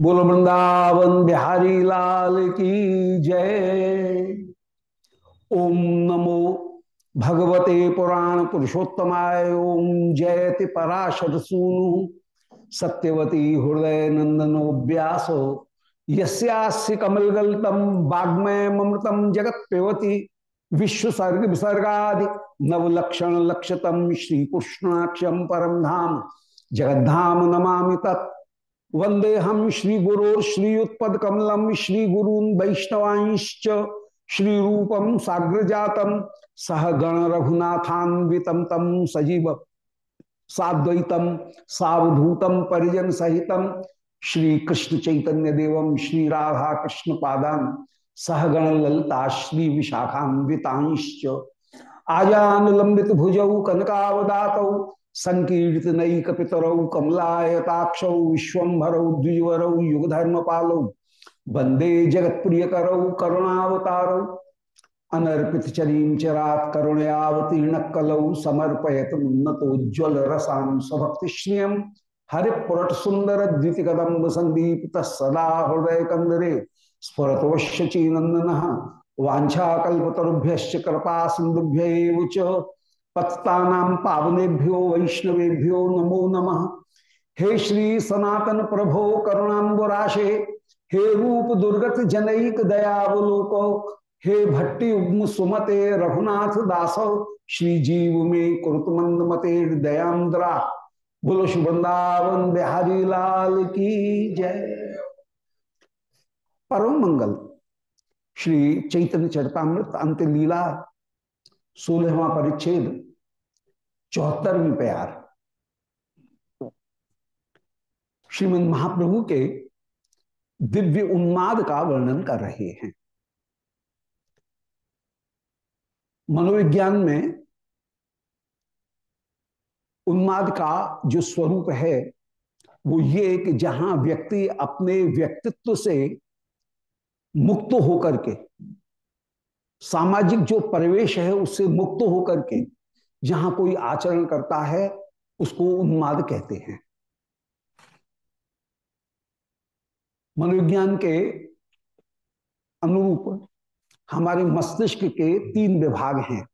बोलो वृंदावन बिहारी लाल की जय। ओम नमो भगवते पुराण पुरुषोत्तमाय ओम जयति पराशर सूनु। सत्यवती हृदय नंदनो व्यासो। यस्यास्य कमलगल्तम वाग्मय ममृतम जगत पेवती विश्व सर्ग विसर्गादि नवलक्षण लक्षतम श्री कृष्णाक्षम परम धाम। जगद्धाम नमामि तत्। वंदे हम श्री गुरोर श्रीयुत्पद कमलम श्री गुरून वैष्णवांश्च श्री रूपम साग्र जातम सह गण रघुनाथान्वितम तम सजीव साद्वैतम सावधूतम परिजन सहितम श्री कृष्ण चैतन्य देवम श्री राधा कृष्ण पादान सहगण ललता श्री विशाखान्वितांश्च। आजानुलंबित भुजौ कनकावदातौ संकीर्तनैक पितरौ कमलायताक्षौ, विश्वभरौ द्विजवरौ युगधर्म पालौ वंदे जगत प्रिय करौ करुणावतारौ अनर्पित चरीम चरात करुणयावतीर्ण कलौ समर्पयत उन्नतोज्वल रसाम स्वभक्ति श्रियम हरिपुरट सुंदर द्वित कदम्ब संदीप सदा हृदय कंदरे स्फुरतोश्यची नंदन वाछाकल्पतरुभ्य कृपा सिंधुभ्य पत्ता पावनेभ्यो वैष्णवेभ्यो नमो नमः। हे श्री सनातन प्रभो करुणाबुराशे हे रूप दुर्गत जनईक दयावलोको, हे भट्टी उग्म सुमते रघुनाथ दासो, श्री जीव में कुरुतमंद मते दयांद्रा बोलो शुभृंदावन बिहारी लाल की जय। परम मंगल। श्री चैतन्य चरतामृत अंत लीला, सोलहवा परिच्छेद। चौहत्तरवीं प्यार। श्रीमद महाप्रभु के दिव्य उन्माद का वर्णन कर रहे हैं। मनोविज्ञान में उन्माद का जो स्वरूप है, वो ये कि जहाँ व्यक्ति अपने व्यक्तित्व से मुक्त होकर के, सामाजिक जो परिवेश है उससे मुक्त होकर के जहाँ कोई आचरण करता है, उसको उन्माद कहते हैं। मनोविज्ञान के अनुरूप हमारे मस्तिष्क के तीन विभाग हैं।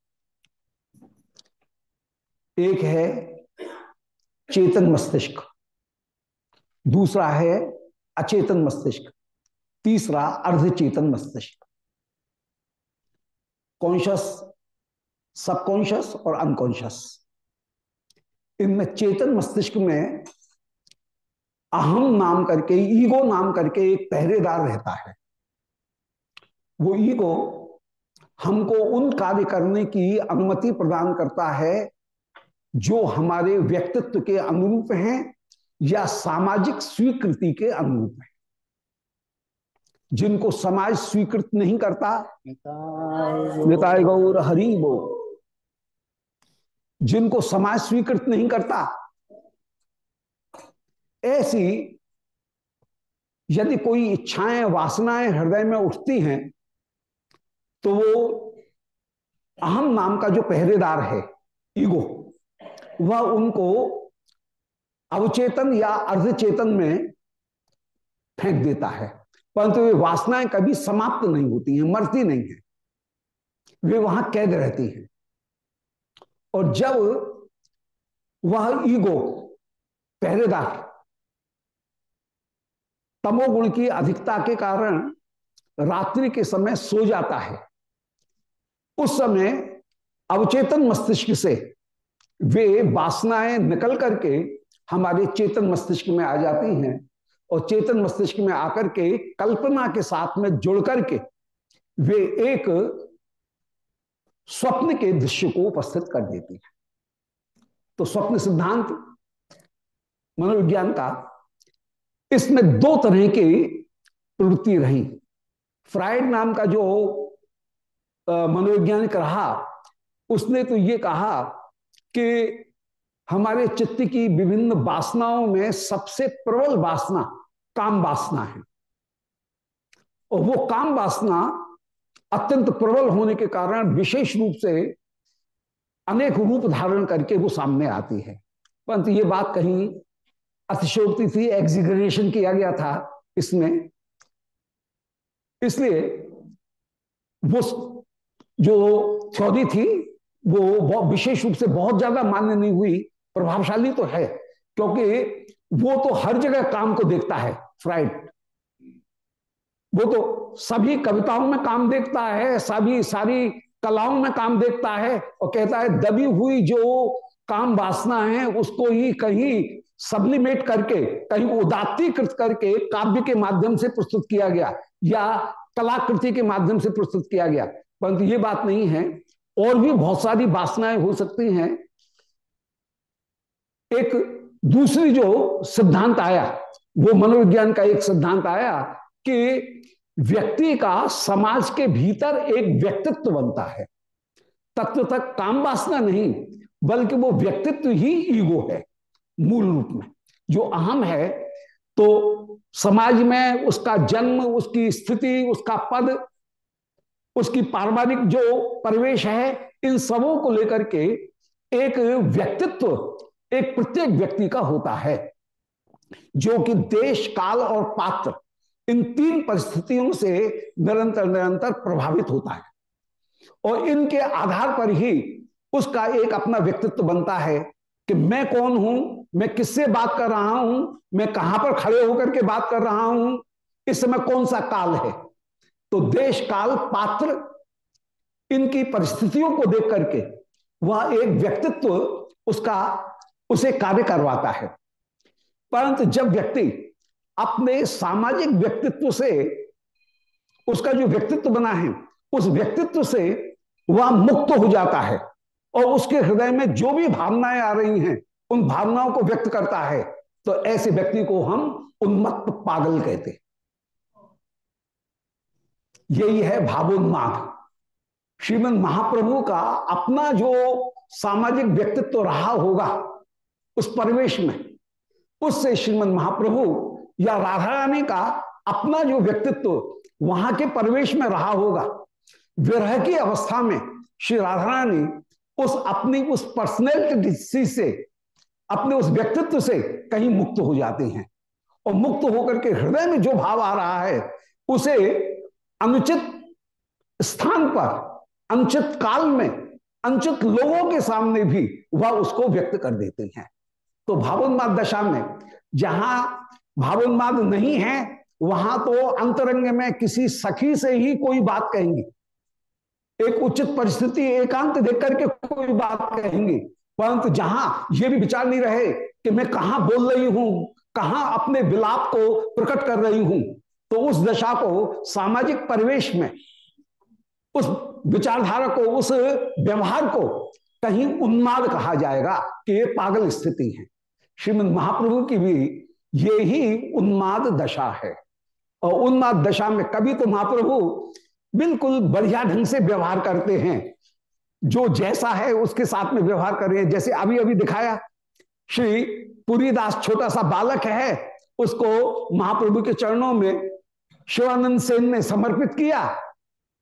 एक है चेतन मस्तिष्क, दूसरा है अचेतन मस्तिष्क, तीसरा अर्धचेतन मस्तिष्क। कॉन्शियस सबकॉन्शियस और अनकॉन्शियस इनमें चेतन मस्तिष्क में अहम नाम करके ईगो नाम करके एक पहरेदार रहता है। वो ईगो हमको उन कार्य करने की अनुमति प्रदान करता है जो हमारे व्यक्तित्व के अनुरूप हैं या सामाजिक स्वीकृति के अनुरूप हैं। जिनको समाज स्वीकृत नहीं करता। निताय गौर। हरि वो जिनको समाज स्वीकृत नहीं करता। ऐसी यदि कोई इच्छाएँ, वासनाएँ हृदय में उठती हैं तो वो अहम नाम का जो पहरेदार है, ईगो, वह उनको अवचेतन या अर्धचेतन में फेंक देता है। परंतु वे वासनाएँ कभी समाप्त नहीं होती हैं, मरती नहीं है। वे वहाँ कैद रहती हैं। और जब वह ईगो, पहरेदार, तमोगुण की अधिकता के कारण रात्रि के समय सो जाता है, उस समय अवचेतन मस्तिष्क से वे वासनाएँ निकल करके हमारे चेतन मस्तिष्क में आ जाती हैं और चेतन मस्तिष्क में आकर के कल्पना के साथ में जुड़ करके वे एक स्वप्न के दृश्य को उपस्थित कर देती है। तो स्वप्न सिद्धांत, मनोविज्ञान का इसमें दो तरह की प्रवृत्ति रही। फ्राइड नाम का जो मनोवैज्ञानिक रहा, उसने तो ये कहा कि हमारे चित्त की विभिन्न वासनाओं में सबसे प्रबल वासना काम वासना है। और वो काम वासना अत्यंत प्रबल होने के कारण विशेष रूप से अनेक रूप धारण करके वो सामने आती है। परंतु ये बात कहीं अतिशोक्ति थी एग्जीग्रेशन किया गया था इसमें। इसलिए वो जो थ्योरी थी, वो विशेष रूप से बहुत ज़्यादा मान्य नहीं हुई, प्रभावशाली तो है, क्योंकि वो तो हर जगह काम को देखता है फ्राइड वो तो सभी कविताओं में काम देखता है, सभी सारी कलाओं में काम देखता है और कहता है, दबी हुई जो काम वासना है, उसको ही कहीं सब्लिमेट करके, कहीं उदात्तीकृत करके काव्य के माध्यम से प्रस्तुत किया गया या कलाकृति के माध्यम से प्रस्तुत किया गया। परंतु ये बात नहीं है। और भी बहुत सारी वासनाएँ हो सकती हैं। एक दूसरी जो सिद्धांत आया, वो मनोविज्ञान का एक सिद्धांत आया कि व्यक्ति का समाज के भीतर एक व्यक्तित्व बनता है। तत्व तक काम वासना नहीं, बल्कि वो व्यक्तित्व ही ईगो है, मूल रूप में। जो अहम है तो समाज में उसका जन्म, उसकी स्थिति, उसका पद, उसकी पारिवारिक जो परिवेश है, इन सबों को लेकर के एक व्यक्तित्व, एक प्रत्येक व्यक्ति का होता है, जो कि देश, काल और पात्र इन तीन परिस्थितियों से निरंतर निरंतर प्रभावित होता है। और इनके आधार पर ही उसका एक अपना व्यक्तित्व बनता है कि मैं कौन हूँ, मैं किससे बात कर रहा हूँ, मैं कहाँ पर खड़े होकर के बात कर रहा हूँ, इस समय कौन सा काल है? तो देश काल पात्र इनकी परिस्थितियों को देख करके वह एक व्यक्तित्व उसका, उसे कार्य करवाता है। परंतु जब व्यक्ति अपने सामाजिक व्यक्तित्व से उसका जो व्यक्तित्व बना है, उस व्यक्तित्व से वह मुक्त हो जाता है और उसके हृदय में जो भी भावनाएँ आ रही हैं, उन भावनाओं को व्यक्त करता है तो ऐसे व्यक्ति को हम उन्मत्त पागल कहते यही है भावोन्माद। श्रीमद महाप्रभु का अपना जो सामाजिक व्यक्तित्व रहा होगा, उस परिवेश में, उससे श्रीमद महाप्रभु या राधा रानी का अपना जो व्यक्तित्व वहाँ के परिवेश में रहा होगा। विरह की अवस्था में श्री राधा रानी उस अपनी उस पर्सनैलिटी से, अपने उस व्यक्तित्व से कहीं मुक्त हो जाते हैं। और मुक्त होकर के हृदय में जो भाव आ रहा है, उसे अनुचित स्थान पर, अनुचित काल में, अनुचित लोगों के सामने भी वह उसको व्यक्त कर देते हैं। तो भावोन्माद दशा में जहाँ भावोन्माद नहीं है, वहाँ तो अंतरंग में किसी सखी से ही कोई बात कहेंगी। एक उचित परिस्थिति, एकांत देख करके कोई बात कहेंगे। परंतु जहाँ ये भी विचार नहीं रहे कि मैं कहा बोल रही हूँ, कहाँ अपने विलाप को प्रकट कर रही हूँ तो उस दशा को, सामाजिक परिवेश में, उस विचारधारा को, उस व्यवहार को कहीं उन्माद कहा जाएगा कि ये पागल स्थिति है। श्रीमद महाप्रभु की भी ये ही उन्माद दशा है। और उन्माद दशा में कभी तो महाप्रभु बिल्कुल बढ़िया ढंग से व्यवहार करते हैं। जो जैसा है उसके साथ में व्यवहार कर रहे हैं। जैसे अभी अभी दिखाया, श्री पुरीदास छोटा सा बालक है, उसको महाप्रभु के चरणों में शिवानंद सेन ने समर्पित किया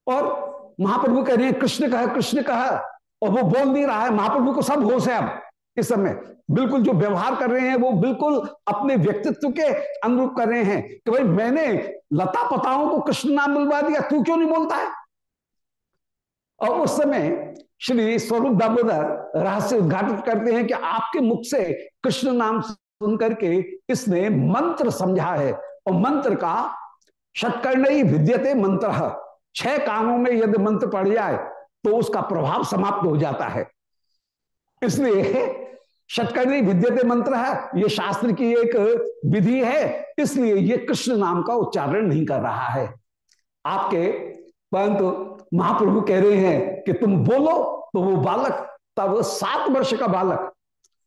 और महाप्रभु कह रहे हैं, कृष्ण कह कृष्ण कह। और वो बोल नहीं रहा है, महाप्रभु को सब होश है अब। इस समय बिल्कुल जो व्यवहार कर रहे हैं, वो बिल्कुल अपने व्यक्तित्व के अनुरूप कर रहे हैं कि भाई मैंने लता पताओं को कृष्ण नाम मिलवा दिया, तू क्यों नहीं बोलता है? और उस समय श्री स्वरूप दामोदर रहस्य उद्घाटित करते हैं कि आपके मुख से कृष्ण नाम सुन करके इसने मंत्र समझा है। और मंत्र का षटकर्ण विद्यते मंत्र। छह कामों में यदि मंत्र पड़ जाए तो उसका प्रभाव समाप्त हो जाता है। इसलिए षटकर्णी विद्यते मंत्र है, ये शास्त्र की एक विधि है, इसलिए ये कृष्ण नाम का उच्चारण नहीं कर रहा है। आपके परंतु महाप्रभु कह रहे हैं कि तुम बोलो तो वो बालक, तब सात वर्ष का बालक,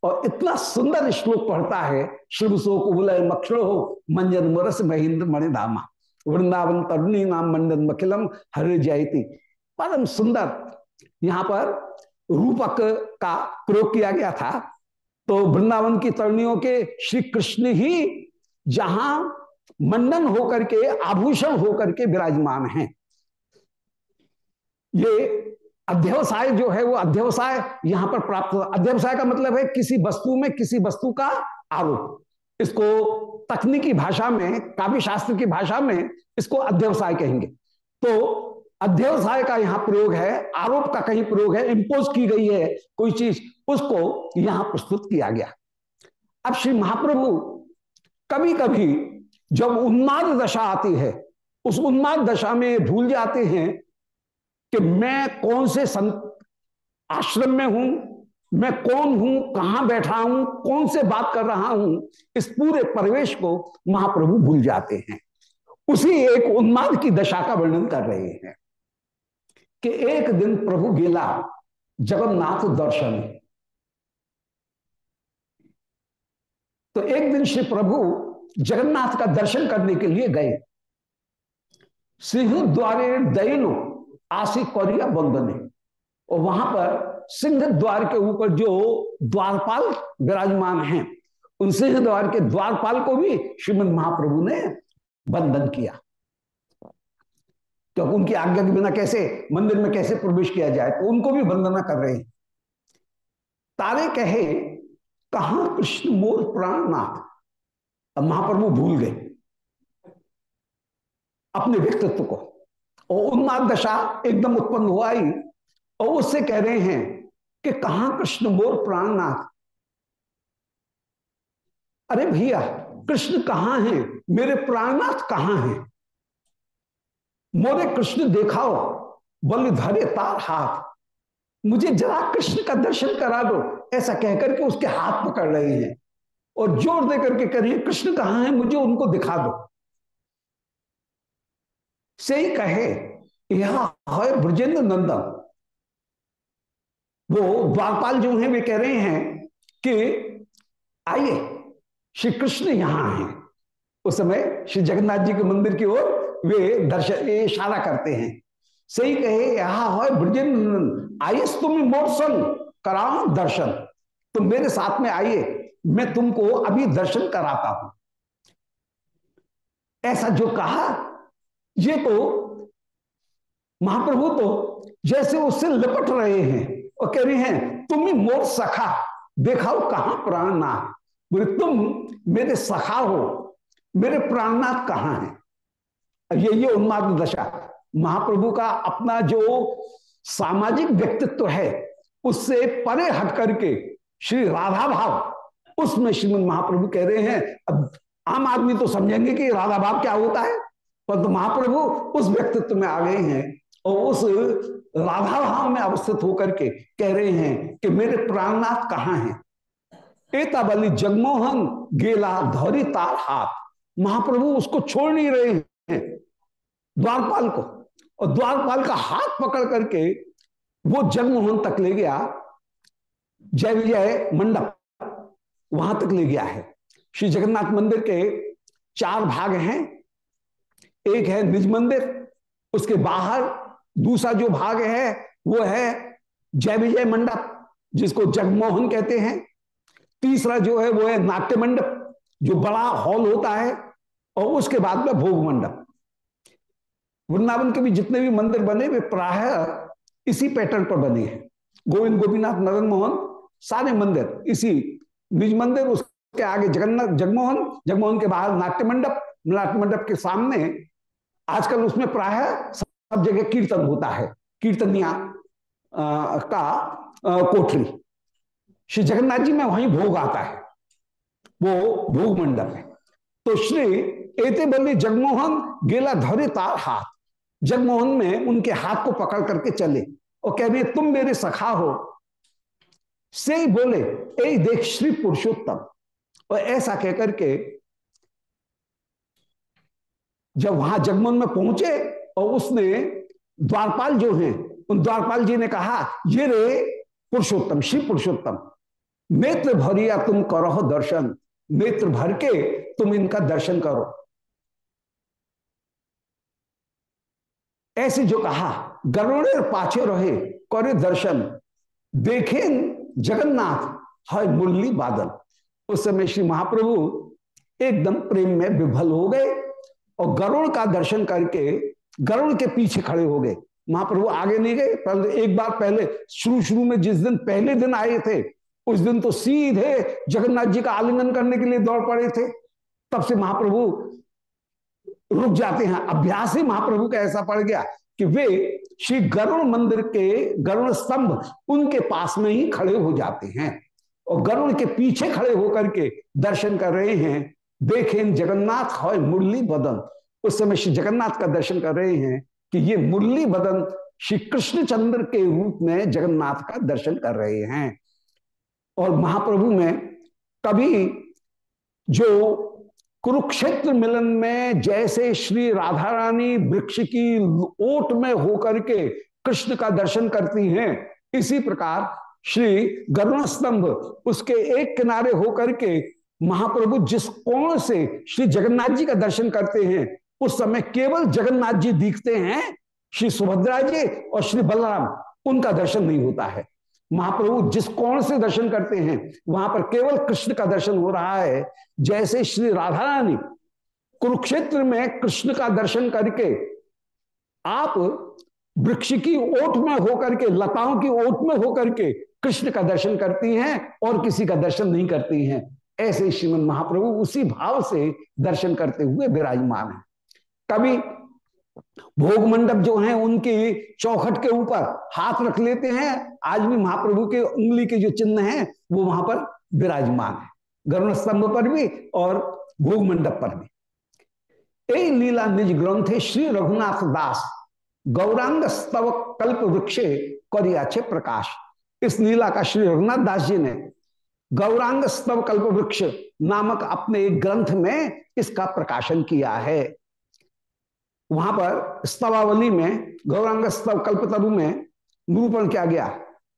और इतना सुंदर श्लोक पढ़ता है शिव सो कुबल मक्षरो मंजन मुरस महेंद्र मणिधामा वृंदावन तरुणी नाम मंडन मखिलम हरे जयती। परम सुंदर। यहाँ पर रूपक का प्रयोग किया गया था। तो वृंदावन की तरणियों के श्री कृष्ण ही जहाँ मंडन होकर के, आभूषण होकर के विराजमान हैं। ये अध्यवसाय जो है, वो अध्यवसाय यहाँ पर प्राप्त अध्यवसाय का मतलब है किसी वस्तु में किसी वस्तु का आरोप। इसको तकनीकी भाषा में काव्य शास्त्र की भाषा में इसको अध्यवसाय कहेंगे। तो अध्यवसाय का यहाँ प्रयोग है, आरोप का कहीं प्रयोग है इंपोज की गई है कोई चीज़, उसको यहाँ प्रस्तुत किया गया। अब श्री महाप्रभु कभी कभी जब उन्माद दशा आती है, उस उन्माद दशा में भूल जाते हैं कि मैं कौन से संत आश्रम में हूँ, मैं कौन हूँ, कहाँ बैठा हूँ, कौन से बात कर रहा हूँ, इस पूरे परिवेश को महाप्रभु भूल जाते हैं। उसी एक उन्माद की दशा का वर्णन कर रहे हैं। कि एक दिन प्रभु गेला जगन्नाथ दर्शन। तो एक दिन श्री प्रभु जगन्नाथ का दर्शन करने के लिए गए। सिंह द्वारे दयनु आशी कौरिया बंदने और वहाँ पर सिंह द्वार के ऊपर जो द्वारपाल विराजमान हैं, उन सिंह द्वार के द्वारपाल को भी श्रीमद महाप्रभु ने बंधन किया। तो उनकी आज्ञा के बिना कैसे मंदिर में कैसे प्रवेश किया जाए? तो उनको भी वंदना कर रहे हैं। तारे कहे, कहा कृष्ण मोर प्राणनाथ? अब महाप्रभु भूल गए। अपने व्यक्तित्व को। और उन्माद दशा एकदम उत्पन्न हुआ ही और उससे कह रहे हैं कि कहा कृष्ण मोर प्राणनाथ? अरे भैया, कृष्ण कहाँ है? मेरे प्राणनाथ कहाँ हैं? मोरे कृष्ण देखाओ, बल धरे तार हाथ। मुझे जरा कृष्ण का दर्शन करा दो, ऐसा कहकर के उसके हाथ पकड़ रहे हैं। और ज़ोर दे करके करिए, कृष्ण कहाँ है, मुझे उनको दिखा दो। सही कहे, यहाँ है ब्रजेंद्र नंदन। वो द्वारपाल जो हैं, वे कह रहे हैं कि, आइए, श्री कृष्ण यहाँ हैं। उस समय श्री जगन्नाथ जी के मंदिर की ओर वे दर्शन इशारा करते हैं। सही कहे, यहा है ब्रजेंद्र आइए तुम संग कराओ दर्शन। तुम मेरे साथ में आइए, मैं तुमको अभी दर्शन कराता हूँ। ऐसा जो कहा, ये तो महाप्रभु तो जैसे उससे लिपट रहे हैं और कह रहे हैं, तुम ही मोर सखा देखाओ कहाँ प्राणनाथ? बोले, तुम मेरे सखा हो, मेरे प्राणनाथ कहाँ हैं? ये ये उन्माद दशा। महाप्रभु का अपना जो सामाजिक व्यक्तित्व है, उससे परे हट करके श्री राधा भाव, उसमें श्रीमद महाप्रभु कह रहे हैं, अब आम आदमी तो समझेंगे कि राधा भाव क्या होता है परंतु तो महाप्रभु उस व्यक्तित्व में आ गए हैं और उस राधा भाव में अवस्थित होकर के कह रहे हैं कि मेरे प्राणनाथ कहाँ हैं? एताबली जगमोहन गेला धौरी तार हाथ। महाप्रभु उसको छोड़ नहीं रहे हैं। द्वारपाल को। और द्वारपाल का हाथ पकड़ करके वो जगमोहन तक ले गया। जय विजय मंडप वहाँ तक ले गया है। श्री जगन्नाथ मंदिर के चार भाग हैं। एक है निज मंदिर, उसके बाहर दूसरा जो भाग है, वो है जय विजय मंडप, जिसको जगमोहन कहते हैं। तीसरा जो है, वो है नाट्य मंडप, जो बड़ा हॉल होता है और उसके बाद में भोग मंडप। वृंदावन के भी जितने भी मंदिर बने, वे प्राय इसी पैटर्न पर बने हैं। गोविंद, गोपीनाथ मदन मोहन, सारे मंदिर, इसी निज मंदिर, उसके आगे जगन्नाथ, जगमोहन जगमोहन के बाहर नाट्य मंडप नाट्य मंडप के सामने आजकल उसमें प्राय सब जगह कीर्तन होता है। कीर्तनिया का कोठरी। श्री जगन्नाथ जी में वहीं भोग आता है। वो भोग मंडप है। तो श्री एते बल्ली जगमोहन गेला धरे तार हाथ। जगमोहन में उनके हाथ को पकड़ करके चले। और कह रहे तुम मेरे सखा हो। से बोले, ए, देख श्री पुरुषोत्तम। और ऐसा कहकर के जब वहाँ जगमोहन में पहुँचे और उसने द्वारपाल जो है, उन द्वारपाल जी ने कहा, ये रे पुरुषोत्तम, श्री पुरुषोत्तम, नेत्र भरिया तुम करो दर्शन। नेत्र भर के तुम इनका दर्शन करो। ऐसे जो कहा, गरुड़े पाछे रहे, करे दर्शन। देखे जगन्नाथ हर मुरली बादल। उस समय श्री महाप्रभु एकदम प्रेम में विभल हो गए और गरुड़ का दर्शन करके गरुड़ के पीछे खड़े हो गए। महाप्रभु आगे नहीं गए पहले एक बार पहले शुरू शुरू में जिस दिन पहले दिन आए थे, उस दिन तो सीधे जगन्नाथ जी का आलिंगन करने के लिए दौड़ पड़े थे। तब से महाप्रभु रुक जाते हैं। अभ्यास ही महाप्रभु का ऐसा पड़ गया कि वे श्री गरुण मंदिर के गरुण स्तंभ उनके पास में ही खड़े हो जाते हैं और गरुड़ के पीछे खड़े होकर के दर्शन कर रहे हैं। देखें जगन्नाथ है मुरली बदन। उस समय श्री जगन्नाथ का दर्शन कर रहे हैं कि ये मुरली बदन श्री कृष्ण चंद्र के रूप में जगन्नाथ का दर्शन कर रहे हैं। और महाप्रभु में कभी जो कुरुक्षेत्र मिलन में जैसे श्री राधा रानी वृक्ष की ओट में होकर के कृष्ण का दर्शन करती हैं, इसी प्रकार श्री गरुण स्तंभ उसके एक किनारे होकर के महाप्रभु जिस कोण से श्री जगन्नाथ जी का दर्शन करते हैं, उस समय केवल जगन्नाथ जी दिखते हैं, श्री सुभद्रा जी और श्री बलराम, उनका दर्शन नहीं होता है। महाप्रभु जिस कोण से दर्शन करते हैं, वहाँ पर केवल कृष्ण का दर्शन हो रहा है, जैसे श्री राधा रानी कुरुक्षेत्र में कृष्ण का दर्शन करके आप वृक्ष की ओट में होकर के, लताओं की ओट में होकर के कृष्ण का दर्शन करती हैं और किसी का दर्शन नहीं करती हैं। ऐसे श्रीमद महाप्रभु उसी भाव से दर्शन करते हुए विराजमान है। कभी भोग मंडप जो है उनकी चौखट के ऊपर हाथ रख लेते हैं। आज भी महाप्रभु के उंगली के जो चिन्ह हैं, वो वहाँ पर विराजमान है। गरुण स्तंभ पर भी और भोग मंडप पर भी। ए लीला निज ग्रंथे श्री रघुनाथ दास। गौरांग स्तव कल्प वृक्षे करियाचे प्रकाश। इस लीला का श्री रघुनाथ दास जी ने गौरांग स्तव कल्प वृक्ष नामक अपने एक ग्रंथ में इसका प्रकाशन किया है। वहाँ पर स्तवावली में, गौरांग स्तव, कल्पतरु में निरूपण किया गया।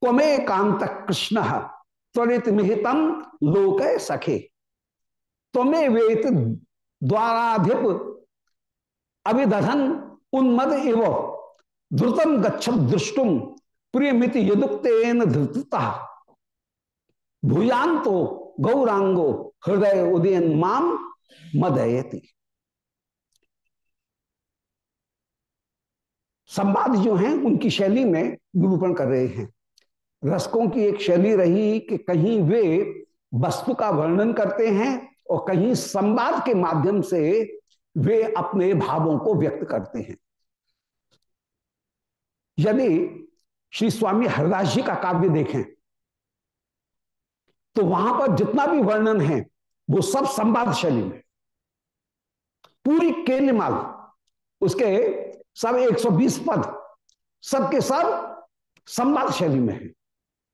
कमे कांत कृष्ण त्वरित मिहितम लोक सखे। त्वमे वेत द्वाराधिप अभिदधन उन्मद एव द्रुतम गच्छ दृष्टुम प्रियमिति यदुक्तेन धृतता भूयान तो गौरांगो हृदय उदयन माम मदयती। संवाद जो हैं, उनकी शैली में निरूपण कर रहे हैं। रसकों की एक शैली रही कि कहीं वे वस्तु का वर्णन करते हैं और कहीं संवाद के माध्यम से वे अपने भावों को व्यक्त करते हैं। यदि श्री स्वामी हरदास जी का काव्य देखें तो वहाँ पर जितना भी वर्णन है, वो सब संवाद शैली में। पूरी केलिमाल, उसके सब 120 पद सबके सब संवाद शैली में है।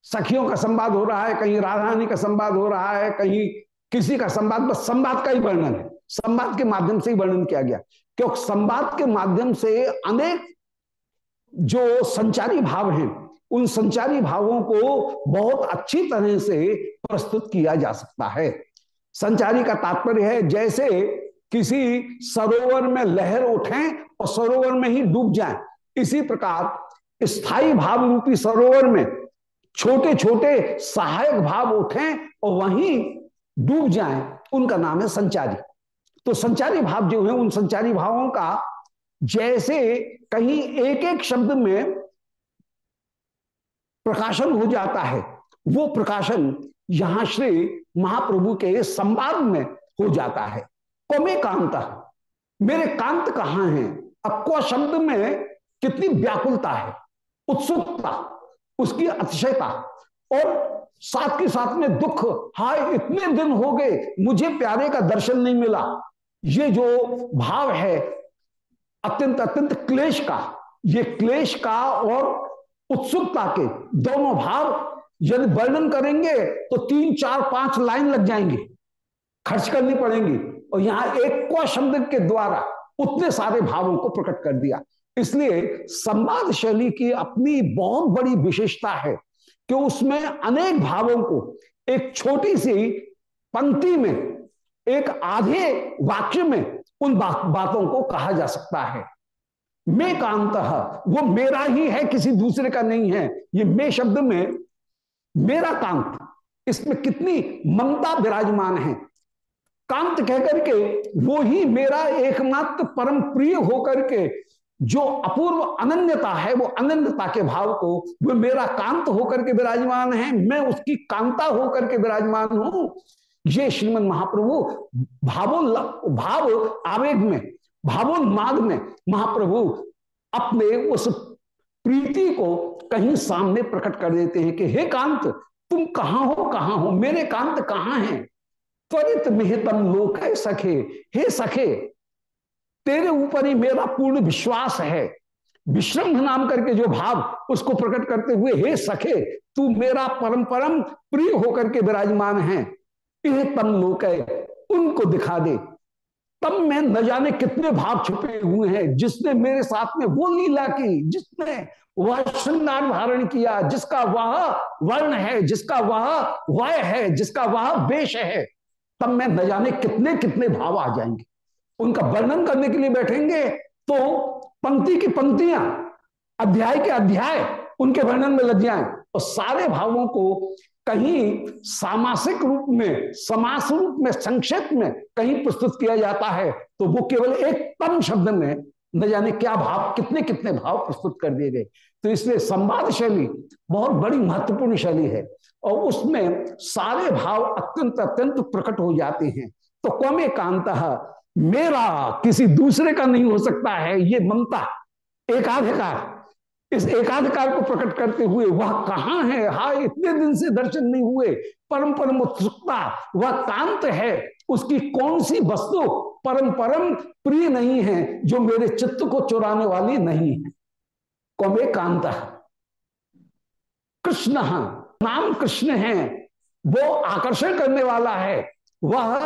सखियों का संवाद हो रहा है, कहीं राधारानी का संवाद हो रहा है, कहीं किसी का संवाद, बस संवाद का ही वर्णन है। संवाद के माध्यम से ही वर्णन किया गया। क्योंकि संवाद के माध्यम से अनेक जो संचारी भाव हैं, उन संचारी भावों को बहुत अच्छी तरह से प्रस्तुत किया जा सकता है। संचारी का तात्पर्य है, जैसे किसी सरोवर में लहर उठे और सरोवर में ही डूब जाए। इसी प्रकार स्थायी भाव रूपी सरोवर में छोटे छोटे सहायक भाव उठे और वहीं डूब जाए। उनका नाम है संचारी। तो संचारी भाव जो है, उन संचारी भावों का जैसे कहीं एक एक शब्द में प्रकाशन हो जाता है, वो प्रकाशन यहाँ श्री महाप्रभु के संवाद में हो जाता है। कौमे कांत। मेरे कांत कहाँ हैं? को शब्द में कितनी व्याकुलता है, उत्सुकता, उसकी अतिशयता, और साथ के साथ में दुख, हाय, इतने दिन हो गए, मुझे प्यारे का दर्शन नहीं मिला। ये जो भाव है, अत्यंत अत्यंत क्लेश का, ये क्लेश का और उत्सुकता के दोनों भाव, यदि वर्णन करेंगे तो तीन, चार, पाँच लाइन लग जाएँगे। खर्च करनी पड़ेंगी। और यहाँ एक शब्द के द्वारा उतने सारे भावों को प्रकट कर दिया। इसलिए संवाद शैली की अपनी बहुत बड़ी विशेषता है कि उसमें अनेक भावों को एक छोटी सी पंक्ति में एक आधे वाक्य में उन बा, बातों को कहा जा सकता है। मैं कांत वो मेरा ही है किसी दूसरे का नहीं है। ये मैं शब्द में मेरा कांत इसमें कितनी ममता विराजमान है। कांत कहकर के, वो ही मेरा एकमात्र परम प्रिय होकर के, जो अपूर्व अनन्यता है, वो अनन्यता के भाव को, वो मेरा कांत होकर के विराजमान है, मैं उसकी कांता होकर के विराजमान हूँ। ये श्रीमद महाप्रभु भावो भाव आवेग में, भावोन्माद में, महाप्रभु अपने उस प्रीति को कहीं सामने प्रकट कर देते हैं कि, हे कांत, तुम कहाँ हो कहाँ हो? मेरे कांत कहाँ हैं? त्वरित मिहितम लोक सखे। हे सखे, तेरे ऊपर ही मेरा पूर्ण विश्वास है। विश्रम नाम करके जो भाव उसको प्रकट करते हुए, हे सखे, तू मेरा परम परम प्रिय होकर के विराजमान है। यह तम लोक उनको दिखा दे। तब मैं न जाने कितने भाव छुपे हुए हैं। जिसने मेरे साथ में वो लीला की, जिसने वह श्रृंगार धारण किया, जिसका वह वर्ण है, जिसका वह वय है, जिसका वह वेश है। तब मैं न जाने कितने कितने भाव आ जाएँगे। उनका वर्णन करने के लिए बैठेंगे तो पंक्ति की पंक्तियाँ, अध्याय के अध्याय, उनके वर्णन में लग जाए और सारे भावों को कहीं सामासिक रूप में, समास रूप में, संक्षेप में कहीं प्रस्तुत किया जाता है तो वो केवल एक तम शब्द में न जाने क्या भाव, कितने कितने भाव प्रस्तुत कर दिए गए। तो इसलिए संवाद शैली बहुत बड़ी महत्वपूर्ण शैली है और उसमें सारे भाव अत्यंत अत्यंत प्रकट हो जाते हैं। तो कौमे कांत, मेरा किसी दूसरे का नहीं हो सकता है, ये ममता, एकाधिकार। इस एकाधिकार को प्रकट करते हुए वह कहाँ है? हा, इतने दिन से दर्शन नहीं हुए। परम परम उत्सुकता, वह कांत है। उसकी कौन सी वस्तु परम परम प्रिय नहीं है, जो मेरे चित्त को चुराने वाली नहीं है? कौमे कांत। कृष्ण नाम कृष्ण है, वो आकर्षण करने वाला है, वह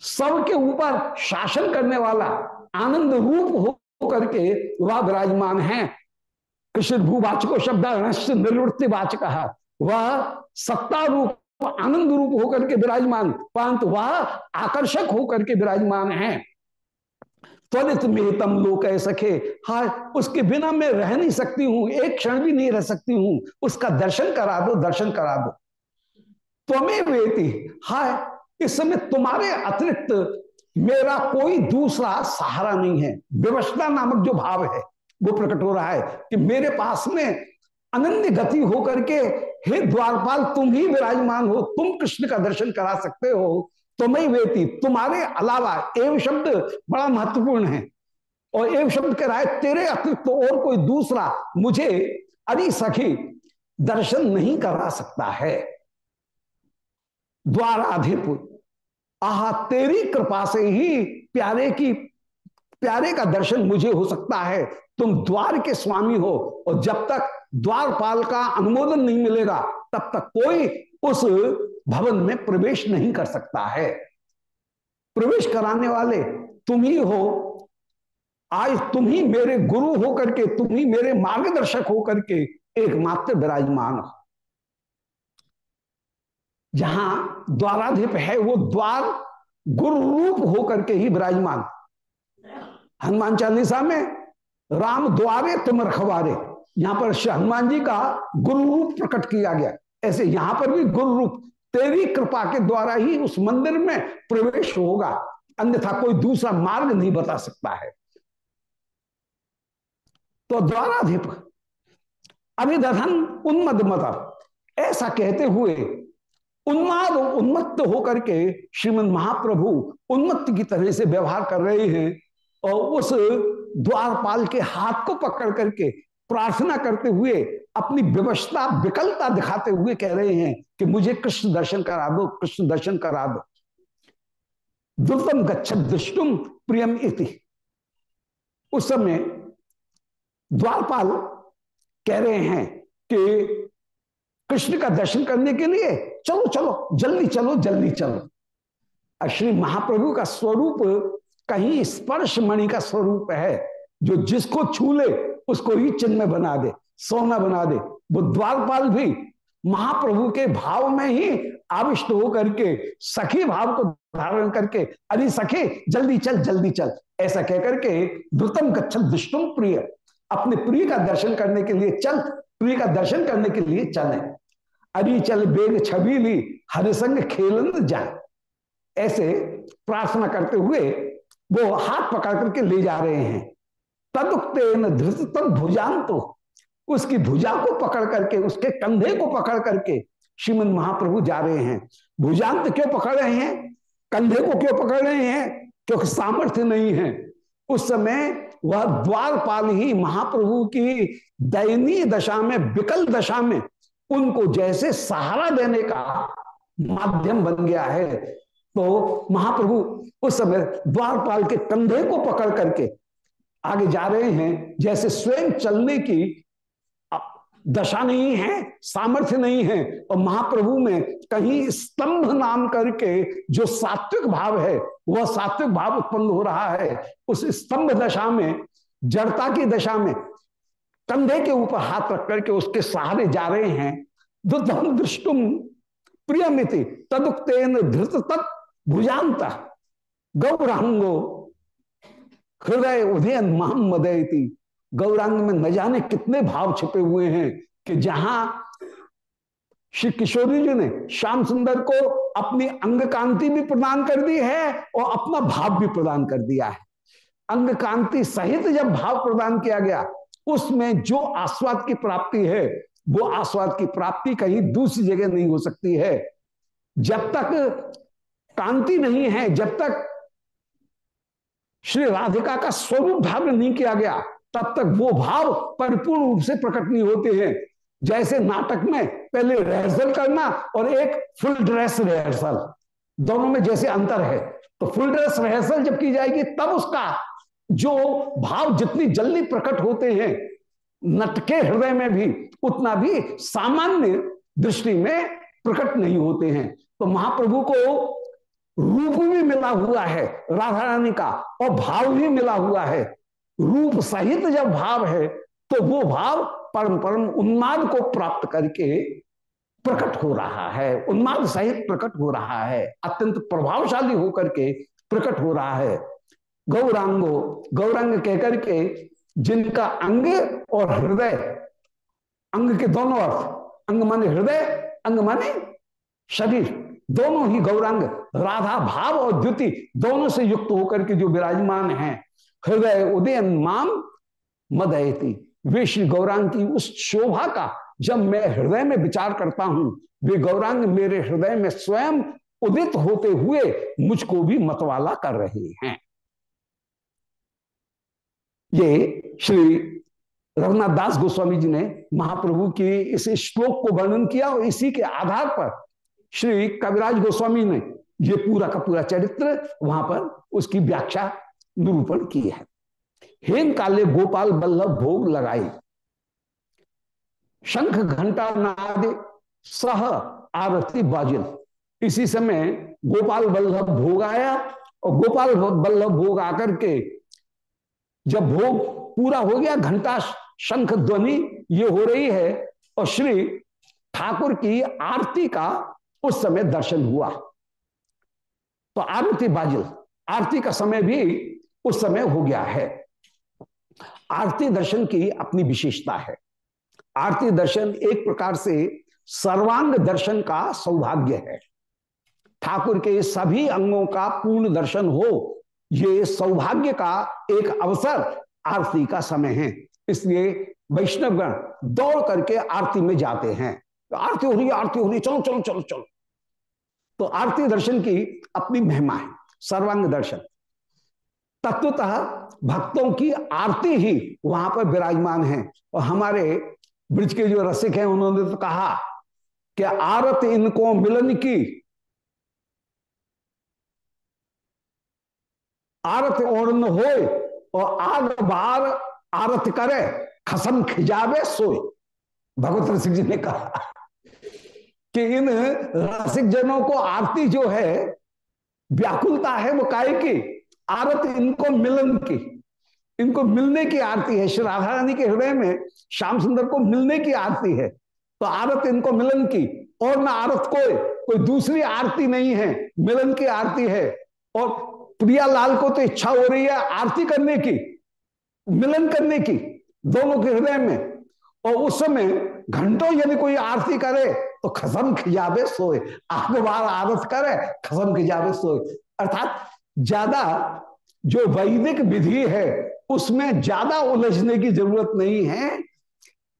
सबके ऊपर शासन करने वाला, आनंद रूप हो करके वह विराजमान है। कृष्ण भूवाचको शब्द निर्वृत्ति वाचक, वह सत्ता रूप, आनंद रूप होकर के विराजमान, परंतु वह आकर्षक होकर के विराजमान है। त्वरित मेहतम लोग कह सके। हा, उसके बिना मैं रह नहीं सकती हूँ, एक क्षण भी नहीं रह सकती हूँ। उसका दर्शन करा दो, दर्शन करा दो। त्वमे वेती। हाय इस समय तुम्हारे अतिरिक्त मेरा कोई दूसरा सहारा नहीं है। विवशता नामक जो भाव है, वो प्रकट हो रहा है कि मेरे पास में अनन्य गति होकर के, हे द्वारपाल, तुम ही विराजमान हो। तुम कृष्ण का दर्शन करा सकते हो। तुम्हें वेती, तुम्हारे अलावा एव शब्द बड़ा महत्वपूर्ण है। और एव शब्द कह रहा है, तेरे अतिरिक्त तो और कोई दूसरा मुझे, अरे सखी, दर्शन नहीं करा सकता है। द्वाराधिप आहा, तेरी कृपा से ही प्यारे की, प्यारे का दर्शन मुझे हो सकता है। तुम द्वार के स्वामी हो, और जब तक द्वारपाल का अनुमोदन नहीं मिलेगा, तब तक कोई उस भवन में प्रवेश नहीं कर सकता है। प्रवेश कराने वाले, तुम ही हो। आज तुम ही मेरे गुरु होकर के, तुम ही मेरे मार्गदर्शक होकर के एकमात्र विराजमान हो। जहाँ द्वाराधिप है, वो द्वार गुरु रूप होकर के ही विराजमान। हनुमान चालीसा में, राम द्वारे तुम रखवारे। यहाँ पर हनुमान जी का गुरु रूप प्रकट किया गया। ऐसे यहाँ पर भी गुरु रूप तेरी कृपा के द्वारा ही उस मंदिर में प्रवेश होगा। अन्यथा कोई दूसरा मार्ग नहीं बता सकता है। तो द्वाराधिप अभिदधन उन्मद मत ऐसा कहते हुए उन्माद उन्मत्त होकर के श्रीमद महाप्रभु उन्मत्त की तरह से व्यवहार कर रहे हैं और उस द्वारपाल के हाथ को पकड़ करके प्रार्थना करते हुए अपनी व्यवस्था, विकलता दिखाते हुए कह रहे हैं कि मुझे कृष्ण दर्शन करा दो, कृष्ण दर्शन करा दो। दुर्दम गच्छ दृष्टुम प्रियम इति। उस समय द्वारपाल कह रहे हैं कि कृष्ण का दर्शन करने के लिए चलो चलो, जल्दी चलो जल्दी चलो। श्री महाप्रभु का स्वरूप कहीं स्पर्श मणि का स्वरूप है, जो जिसको छू ले उसको ही चिन्ह में बना दे, सोना बना दे। वो द्वारपाल भी महाप्रभु के भाव में ही आविष्ट होकर के, सखी भाव को धारण करके, अरे सखी, जल्दी चल जल्दी चल। ऐसा कहकर के द्रुतम कच्छल दुष्टुम प्रिय, अपने प्रिय का दर्शन करने के लिए चल, प्रिय का दर्शन करने के लिए चले। अरे चल, बेग छबीली हरिसंग खेलन जाए ऐसे प्रार्थना करते हुए वो हाथ पकड़ करके ले जा रहे हैं। तदुक्तेन धृत तद भुजान तो उसकी भुजा को पकड़ करके, उसके कंधे को पकड़ करके श्रीमद महाप्रभु जा रहे हैं। भुजांत क्यों पकड़ रहे हैं? कंधे को क्यों पकड़ रहे हैं? क्योंकि सामर्थ्य नहीं है। उस समय वह द्वारपाल ही महाप्रभु की दयनीय दशा में, विकल दशा में उनको जैसे सहारा देने का माध्यम बन गया है। तो महाप्रभु उस समय द्वारपाल के कंधे को पकड़ करके आगे जा रहे हैं, जैसे स्वयं चलने की दशा नहीं है, सामर्थ्य नहीं है और महाप्रभु में कहीं स्तंभ नाम करके जो सात्विक भाव है, वह सात्विक भाव उत्पन्न हो रहा है। उस स्तंभ दशा में, जड़ता की दशा में, कंधे के ऊपर हाथ रख करके उसके सहारे जा रहे हैं। दुर्धम दृष्टुम प्रियमिति, तदुक्तेन धृत तत् भुजांत गौरांगो हृदय उदयन महमदयती गौरांग में न जाने कितने भाव छिपे हुए हैं कि जहाँ श्री किशोरी जी ने श्याम सुंदर को अपनी अंग कांति भी प्रदान कर दी है और अपना भाव भी प्रदान कर दिया है। अंग कांति सहित जब भाव प्रदान किया गया, उसमें जो आस्वाद की प्राप्ति है, वो आस्वाद की प्राप्ति कहीं दूसरी जगह नहीं हो सकती है। जब तक कांति नहीं है, जब तक श्री राधिका का स्वरूप धारण नहीं किया गया। तब तक वो भाव परिपूर्ण रूप से प्रकट नहीं होते हैं। जैसे नाटक में पहले रिहर्सल करना और एक फुल ड्रेस रिहर्सल दोनों में जैसे अंतर है। तो फुल ड्रेस रिहर्सल जब की जाएगी, तब उसका जो भाव जितनी जल्दी प्रकट होते हैं, नटके हृदय में भी, उतना भी सामान्य दृष्टि में प्रकट नहीं होते हैं। तो महाप्रभु को रूप भी मिला हुआ है राधा रानी का और भाव भी मिला हुआ है। रूप सहित जब भाव है तो वो भाव परम परम उन्माद को प्राप्त करके प्रकट हो रहा है। उन्माद सहित प्रकट हो रहा है, अत्यंत प्रभावशाली होकर के प्रकट हो रहा है। गौरांगो, गौरांग कहकर के जिनका अंग और हृदय, अंग के दोनों अर्थ, अंग माने हृदय, अंग माने शरीर दोनों ही गौरांग, राधा, भाव और द्युति दोनों से युक्त होकर के जो विराजमान हैं, हृदय उदयन माम, मदयती। वे श्री गौरांग की उस शोभा का जब मैं हृदय में विचार करता हूँ, वे गौरांग मेरे हृदय में स्वयं उदित होते हुए मुझको भी मतवाला कर रहे हैं। ये श्री रघुनाथ दास गोस्वामी जी ने महाप्रभु के इस श्लोक को वर्णन किया और इसी के आधार पर श्री कविराज गोस्वामी ने ये पूरा का पूरा चरित्र वहाँ पर उसकी व्याख्या निरूपण की है। हेम काले गोपाल बल्लभ भोग लगाई शंख घंटा नाद सह आरती बाजिल। इसी समय गोपाल बल्लभ भोग आया और गोपाल बल्लभ भोग आकर के जब भोग पूरा हो गया, घंटा शंख ध्वनि ये हो रही है और श्री ठाकुर की आरती का उस समय दर्शन हुआ। तो आरती बाजिल, आरती का समय भी उस समय हो गया है। आरती दर्शन की अपनी विशेषता है। आरती दर्शन एक प्रकार से सर्वांग दर्शन का सौभाग्य है। ठाकुर के सभी अंगों का पूर्ण दर्शन हो, ये सौभाग्य का एक अवसर आरती का समय है। इसलिए वैष्णवगण दौड़ करके आरती में जाते हैं। आरती हो रही आरती हो रही चलो चलो चलो चलो। तो आरती दर्शन की अपनी महिमा है, सर्वांग दर्शन। तत्वतः भक्तों की आरती ही वहाँ पर विराजमान है। और हमारे ब्रिज के जो रसिक हैं, उन्होंने तो कहा कि आरत इनको मिलन की। आरत ओढ़न हो और आग बार आरत करे, खसम खिजावे सोए। भगवत रसिक जी ने कहा कि इन रसिक जनों को आरती जो है, व्याकुलता है वो काय की? आरत इनको मिलन की। इनको मिलने की आरती है। श्री राधा रानी के हृदय में श्याम सुंदर को मिलने की आरती है। तो आरत इनको मिलन की। और न आरत कोई कोई दूसरी आरती नहीं है। मिलन की आरती है। और प्रिया लाल को तो इच्छा हो रही है आरती करने की, मिलन करने की। दोनों के हृदय में और उस समय घंटों यदि कोई आरती करे तो खसम खिजावे सोए। आग बार आरत करे, खसम खिजावे सोए। अर्थात ज़्यादा जो वैदिक विधि है, उसमें ज़्यादा उलझने की ज़रूरत नहीं है।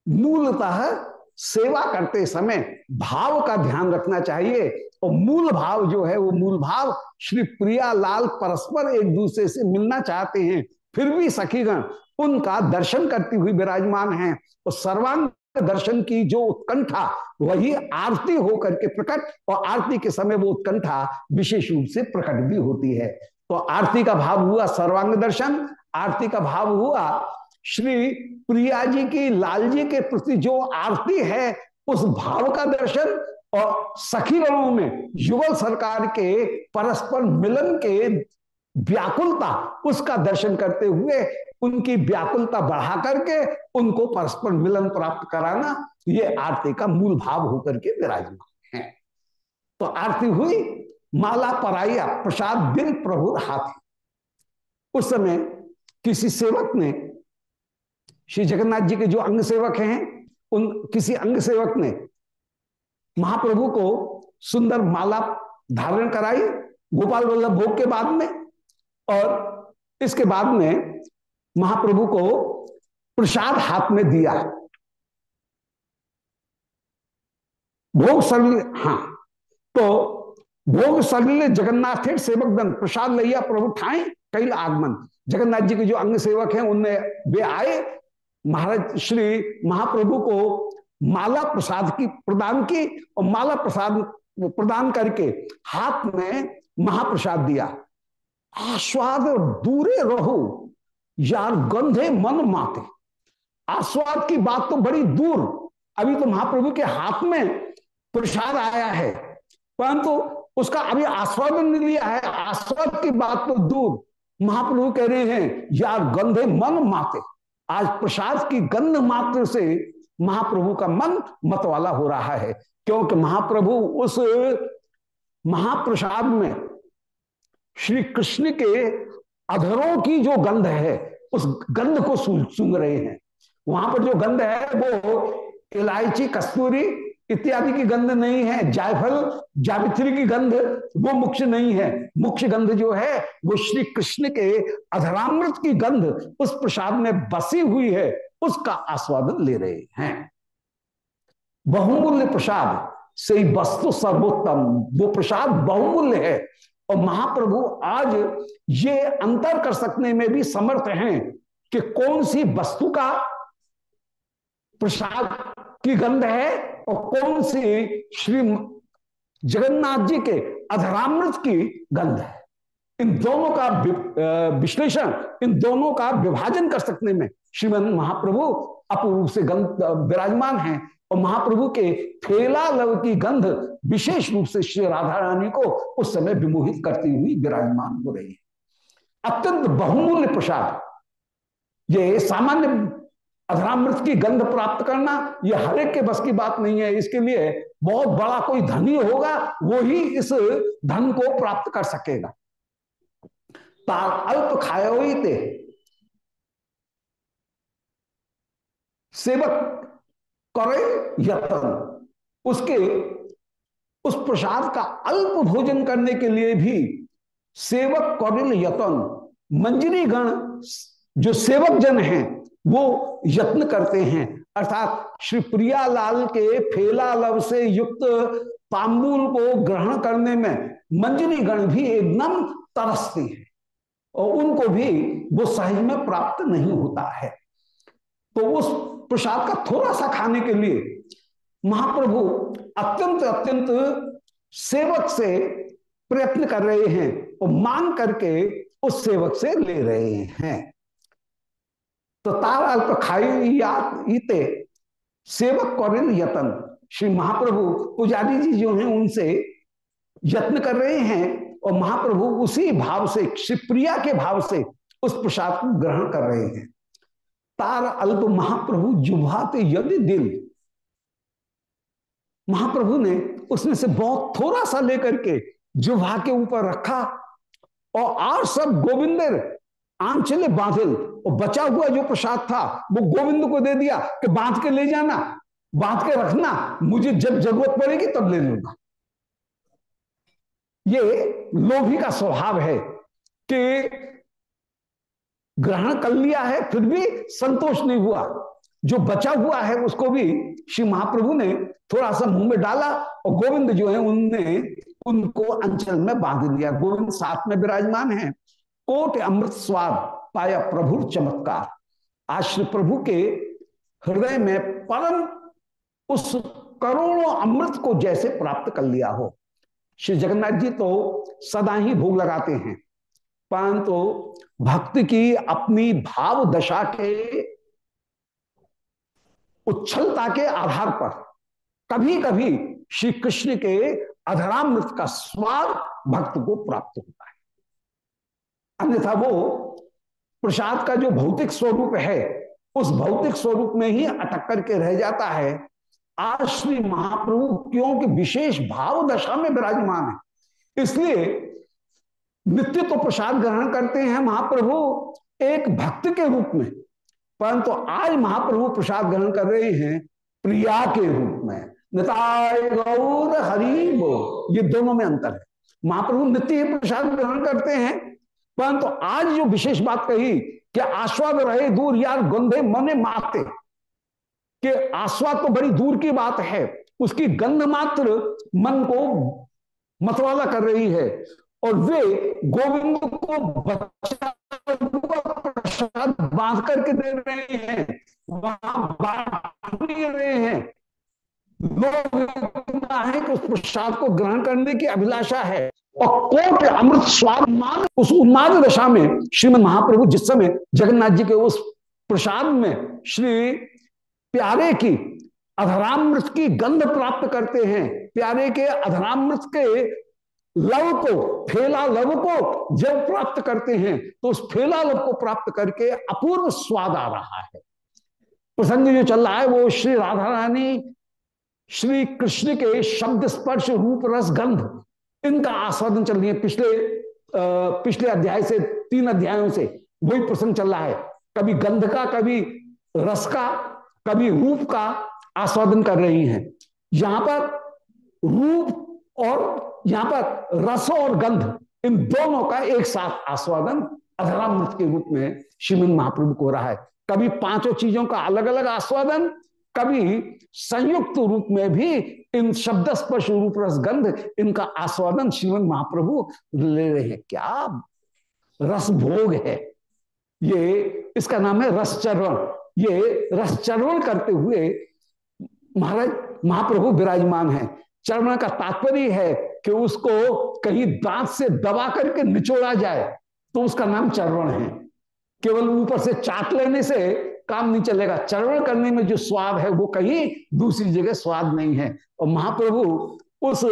मूलतः सेवा करते समय भाव का ध्यान रखना चाहिए। और मूल भाव जो है, वो मूल भाव श्री प्रिया लाल परस्पर एक दूसरे से मिलना चाहते हैं। फिर भी सखीगण उनका दर्शन करती हुई विराजमान है। और सर्वांग दर्शन की जो उत्कंठा, वही आरती होकर के प्रकट, और आरती के समय वो उत्कंठा विशेष रूप से प्रकट भी होती है। तो आरती का भाव हुआ सर्वांग दर्शन, आरती का भाव हुआ श्री प्रिया जी की, लाल जी के प्रति जो आरती है, उस भाव का दर्शन, और सखी गणों में युगल सरकार के परस्पर मिलन के व्याकुलता, उसका दर्शन करते हुए उनकी व्याकुलता बढ़ा करके उनको परस्पर मिलन प्राप्त कराना, ये आरती का मूल भाव होकर के विराजमान है। तो आरती हुई, माला पराया, प्रसाद दिल प्रभु हाथी। उस समय किसी सेवक ने, श्री जगन्नाथ जी के जो अंग सेवक हैं, उन किसी अंग सेवक ने महाप्रभु को सुंदर माला धारण कराई, गोपाल वल्लभ भोग के बाद में, और इसके बाद में महाप्रभु को प्रसाद हाथ में दिया। भोग सरल हाँ। तो भोग सरल जगन्नाथ थे, सेवक दन प्रसाद लैया प्रभु ठाए कई आगमन। जगन्नाथ जी के जो अंग सेवक हैं उनने वे आए। महाराज, श्री महाप्रभु को माला प्रसाद की प्रदान की और माला प्रसाद प्रदान करके हाथ में महाप्रसाद दिया। आस्वाद दूरे रहो। यार गंधे मन माते। आस्वाद की बात तो बड़ी दूर। अभी तो महाप्रभु के हाथ में प्रसाद आया है। परंतु उसका अभी आस्वादन लिया है। आस्वाद की बात तो दूर। महाप्रभु कह रहे हैं यार गंधे मन माते। आज प्रसाद की गंध मात्र से महाप्रभु का मन मतवाला हो रहा है। क्योंकि महाप्रभु उस महाप्रसाद में श्री कृष्ण के अधरों की जो गंध है, उस गंध को सूंघ रहे हैं। वहाँ पर जो गंध है, वो इलायची, कस्तूरी इत्यादि की गंध नहीं है, जायफल, जावित्री की गंध, वो मुख्य नहीं है। मुख्य गंध जो है, वो श्री कृष्ण के अधरामृत की गंध उस प्रसाद में बसी हुई है, उसका आस्वादन ले रहे हैं। बहुमूल्य प्रसाद से वस्तु सर्वोत्तम। वो प्रसाद बहुमूल्य है और महाप्रभु आज ये अंतर कर सकने में भी समर्थ हैं कि कौन सी वस्तु का प्रसाद की गंध है और कौन सी श्री जगन्नाथ जी के अधरामृत की गंध है। इन दोनों का विश्लेषण, इन दोनों का विभाजन कर सकने में श्रीमद महाप्रभु अपूर्व से गंध विराजमान है। और महाप्रभु के फेला लव की गंध विशेष रूप से श्री राधा रानी को उस समय विमोहित करती हुई विराजमान हो रही है। अत्यंत बहुमूल्य प्रसाद। ये सामान्य अधरामृत की गंध प्राप्त करना यह हर एक के बस की बात नहीं है। इसके लिए बहुत बड़ा कोई धनी होगा, वो ही इस धन को प्राप्त कर सकेगा। तार अल्प खायो ते। सेवक करे यत्न। उसके, उस प्रसाद का अल्प भोजन करने के लिए भी सेवक कौरिल यत्न। मंजरी गण, जो सेवक जन हैं, वो यत्न करते हैं। अर्थात श्री प्रिया लाल के फेला लव से युक्त तांबूल को ग्रहण करने में मंजरी गण भी एकदम तरसती है और उनको भी वो सहज में प्राप्त नहीं होता है। तो उस प्रसाद का थोड़ा सा खाने के लिए महाप्रभु अत्यंत अत्यंत सेवक से प्रयत्न कर रहे हैं और मांग करके उस सेवक से ले रहे हैं। तो तार अल्प खाई सेवक कौरिल यतन। श्री महाप्रभु पुजारी जी जो हैं, उनसे यत्न कर रहे हैं और महाप्रभु उसी भाव से शिवप्रिया के भाव से उस प्रसाद को ग्रहण कर रहे हैं। तार अल्प महाप्रभु जुभाते यदि दिल महाप्रभु ने उसमें से बहुत थोड़ा सा लेकर के जुहा के ऊपर रखा और आज सब गोविंदर आंचले बांधिल और बचा हुआ जो प्रसाद था, वो गोविंद को दे दिया कि बाँध के ले जाना, बाँध के रखना, मुझे जब ज़रूरत पड़ेगी तब ले लूँगा। ये लोभी का स्वभाव है कि ग्रहण कर लिया है, फिर भी संतोष नहीं हुआ। जो बचा हुआ है, उसको भी श्री महाप्रभु ने थोड़ा सा मुँह में डाला और गोविंद जो है, उनने, उनको अंचल में बाँध लिया गोविंद साथ में विराजमान है। कोट अमृत स्वाद पाया प्रभु चमत्कार। आज श्री प्रभु के हृदय में परम उस करोड़ों अमृत को जैसे प्राप्त कर लिया हो। श्री जगन्नाथ जी तो सदा ही भोग लगाते हैं। परंतु तो भक्त की अपनी भाव दशा के उच्छलता के आधार पर। कभी कभी श्री कृष्ण के अधरामृत का स्वाद भक्त को प्राप्त होता है। अन्यथा वो प्रसाद का जो भौतिक स्वरूप है, उस भौतिक स्वरूप में ही अटक करके रह जाता है। आज श्री महाप्रभु क्योंकि विशेष भाव दशा में विराजमान है, इसलिए नित्य तो प्रसाद ग्रहण करते हैं महाप्रभु, एक भक्त के रूप में। परंतु आज महाप्रभु प्रसाद ग्रहण कर रहे हैं प्रिया के रूप में। निताय गौर हरिबो ये दोनों में अंतर है। महाप्रभु नित्य प्रसाद ग्रहण करते हैं। परंतु आज जो विशेष बात कही कि आस्वाद रहे दूर, यार गंधे मने माते। कि आस्वाद तो बड़ी दूर की बात है, उसकी गंध मात्र मन को मतवाला कर रही है। और वे गोविंद को प्रसाद बाँध करके दे रहे हैं। वहाँ बाँध रहे हैं। लोग है कि उस प्रसाद को ग्रहण करने की अभिलाषा है। और कोट अमृत स्वाद मान उस उन्माद दशा में श्रीमद महाप्रभु जिस समय जगन्नाथ जी के उस प्रसाद में श्री प्यारे की अधरामृत की गंध प्राप्त करते हैं, प्यारे के अधरामृत के लव को, फेला लव को जब प्राप्त करते हैं तो उस फेला लव को प्राप्त करके अपूर्व स्वाद आ रहा है। प्रसंग जो चल रहा है, वो श्री राधा रानी श्री कृष्ण के शब्द स्पर्श रूप रस गंध, इनका आस्वादन चल रही है। पिछले पिछले अध्याय से, तीन अध्यायों से वही प्रसंग चल रहा है। कभी गंध का, कभी रस का, कभी रूप का आस्वादन कर रही हैं। यहाँ पर रूप और यहाँ पर रस और गंध, इन दोनों का एक साथ आस्वादन अधरामृत के रूप में श्रीमंद महाप्रभु को रहा है। कभी पाँचों चीज़ों का अलग अलग आस्वादन, कभी संयुक्त रूप में भी इन शब्द स्पर्श रूप रस गंध, इनका आस्वादन श्रीमंद महाप्रभु ले रहे हैं। क्या रस भोग है? ये इसका नाम है रस चरण ये रस चरण करते हुए महाराज, महाप्रभु विराजमान है। चरण का तात्पर्य है कि उसको कहीं दांत से दबा करके निचोड़ा जाए तो उसका नाम चरण है। केवल ऊपर से चाट लेने से काम नहीं चलेगा। चरण करने में जो स्वाद है, वो कहीं दूसरी जगह स्वाद नहीं है। और महाप्रभु उस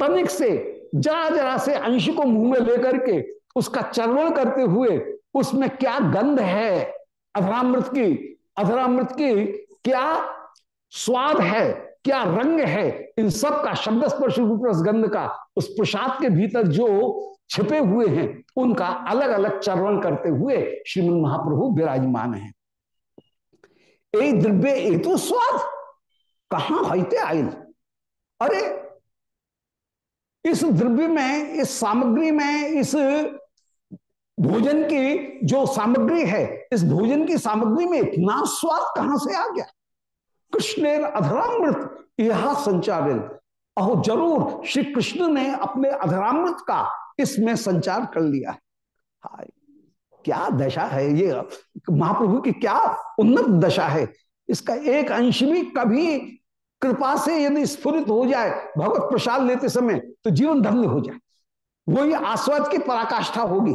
तनिक से जरा जरा से अंश को मुँह में लेकर के उसका चरण करते हुए उसमें क्या गंध है? अधरामृत की अधरामृत की क्या स्वाद है? क्या रंग है इन सब का शब्द स्पर्श रूप गंध का? उस प्रसाद के भीतर जो छिपे हुए हैं, उनका अलग अलग चरण करते हुए श्रीमद महाप्रभु विराजमान है। ए द्रव्य, ए तो स्वाद। कहा हईते आयल अरे, इस द्रव्य में, इस सामग्री में, इस भोजन की जो सामग्री है, इस भोजन की सामग्री में इतना स्वाद कहाँ से आ गया? कृष्ण अधरामृत, यह संचारित अहो, ज़रूर श्री कृष्ण ने अपने अधरामृत का इसमें संचार कर लिया है। हाय, क्या दशा है ये? महाप्रभु की क्या उन्नत दशा है? इसका एक अंश भी कभी कृपा से यदि स्फुरित हो जाए, भगवत प्रसाद लेते समय तो जीवन धन्य हो जाए। वही आस्वाद की पराकाष्ठा होगी।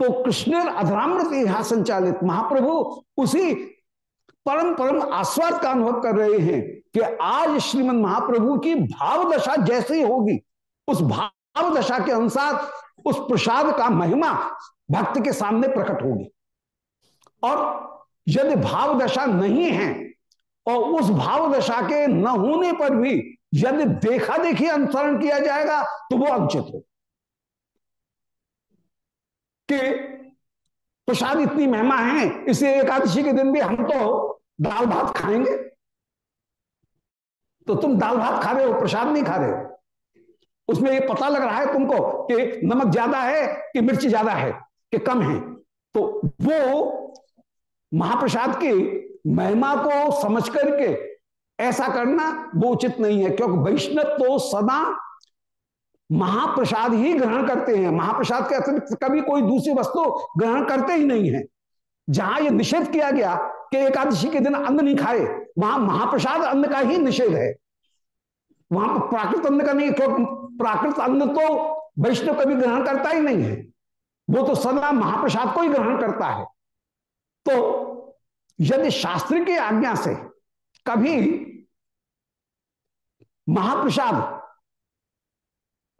तो कृष्ण अधरामृत यहाँ संचालित। महाप्रभु उसी परम परम आस्वाद का अनुभव कर रहे हैं कि आज श्रीमद महाप्रभु की भाव दशा जैसे होगी, उस भाव दशा के अनुसार, उस प्रसाद का महिमा भक्त के सामने प्रकट होगी। और यदि भाव दशा नहीं है और उस भाव दशा के न होने पर भी यदि देखा देखी अनुसरण किया जाएगा तो वो अनुचित हो। कि प्रसाद इतनी महिमा है, इसे एकादशी के दिन भी हम तो दाल भात खाएँगे? तो तुम दाल भात खा रहे हो, प्रसाद नहीं खा रहे हो। उसमें ये पता लग रहा है तुमको कि नमक ज़्यादा है कि मिर्च ज़्यादा है, कि कम है? तो वो महाप्रसाद की महिमा को समझ करके ऐसा करना वो उचित नहीं है, क्योंकि वैष्णव तो सदा महाप्रसाद ही ग्रहण करते हैं। महाप्रसाद के अतिरिक्त कभी कोई दूसरी वस्तु ग्रहण करते ही नहीं है। जहाँ ये निषेध किया गया कि एकादशी के दिन अन्न नहीं खाए, वहाँ महाप्रसाद अन्न का ही निषेध है। वहाँ पर प्राकृत अन्न का नहीं क्योंकि प्राकृत अन्न तो वैष्णव कभी ग्रहण करता ही नहीं है। वो तो सदा महाप्रसाद को ही ग्रहण करता है। तो यदि शास्त्र की आज्ञा से कभी महाप्रसाद